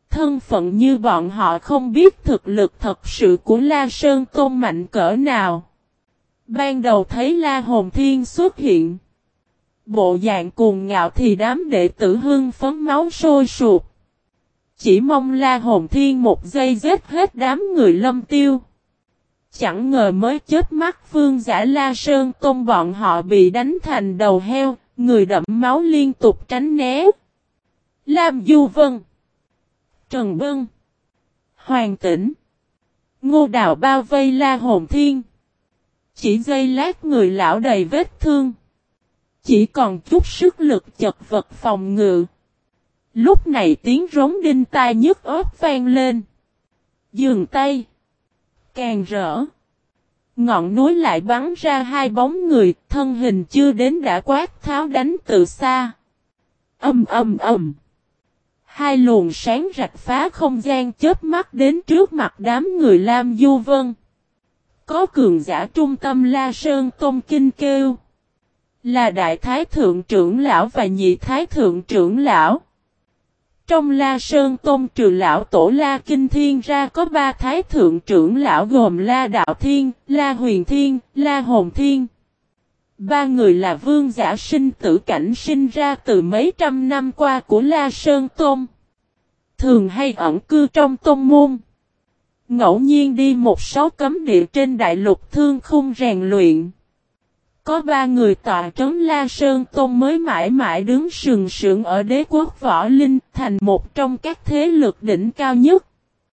Thân phận như bọn họ không biết thực lực thật sự của La Sơn Tôn mạnh cỡ nào. Ban đầu thấy La Hồn Thiên xuất hiện. Bộ dạng cuồng ngạo thì đám đệ tử hưng phấn máu sôi sụp. Chỉ mong La Hồn Thiên một giây giết hết đám người lâm tiêu. Chẳng ngờ mới chết mắt phương giả La Sơn Tôn bọn họ bị đánh thành đầu heo, người đậm máu liên tục tránh né. Lam Du Vân Trần Vân Hoàng Tĩnh Ngô Đào bao vây La Hồn Thiên Chỉ giây lát người lão đầy vết thương chỉ còn chút sức lực chật vật phòng ngự Lúc này tiếng rống đinh tai nhức ớt vang lên Dường tay Càng rỡ. Ngọn núi lại bắn ra hai bóng người, thân hình chưa đến đã quát tháo đánh từ xa. Âm âm âm. Hai luồng sáng rạch phá không gian chớp mắt đến trước mặt đám người Lam Du Vân. Có cường giả trung tâm La Sơn Tôn Kinh kêu. Là Đại Thái Thượng Trưởng Lão và Nhị Thái Thượng Trưởng Lão. Trong La Sơn Tôn trừ lão tổ La Kinh Thiên ra có ba thái thượng trưởng lão gồm La Đạo Thiên, La Huyền Thiên, La Hồn Thiên. Ba người là vương giả sinh tử cảnh sinh ra từ mấy trăm năm qua của La Sơn Tôn. Thường hay ẩn cư trong tôn môn. Ngẫu nhiên đi một số cấm địa trên đại lục thương khung rèn luyện có ba người tọa trấn La Sơn Tôn mới mãi mãi đứng sừng sững ở đế quốc võ linh, thành một trong các thế lực đỉnh cao nhất.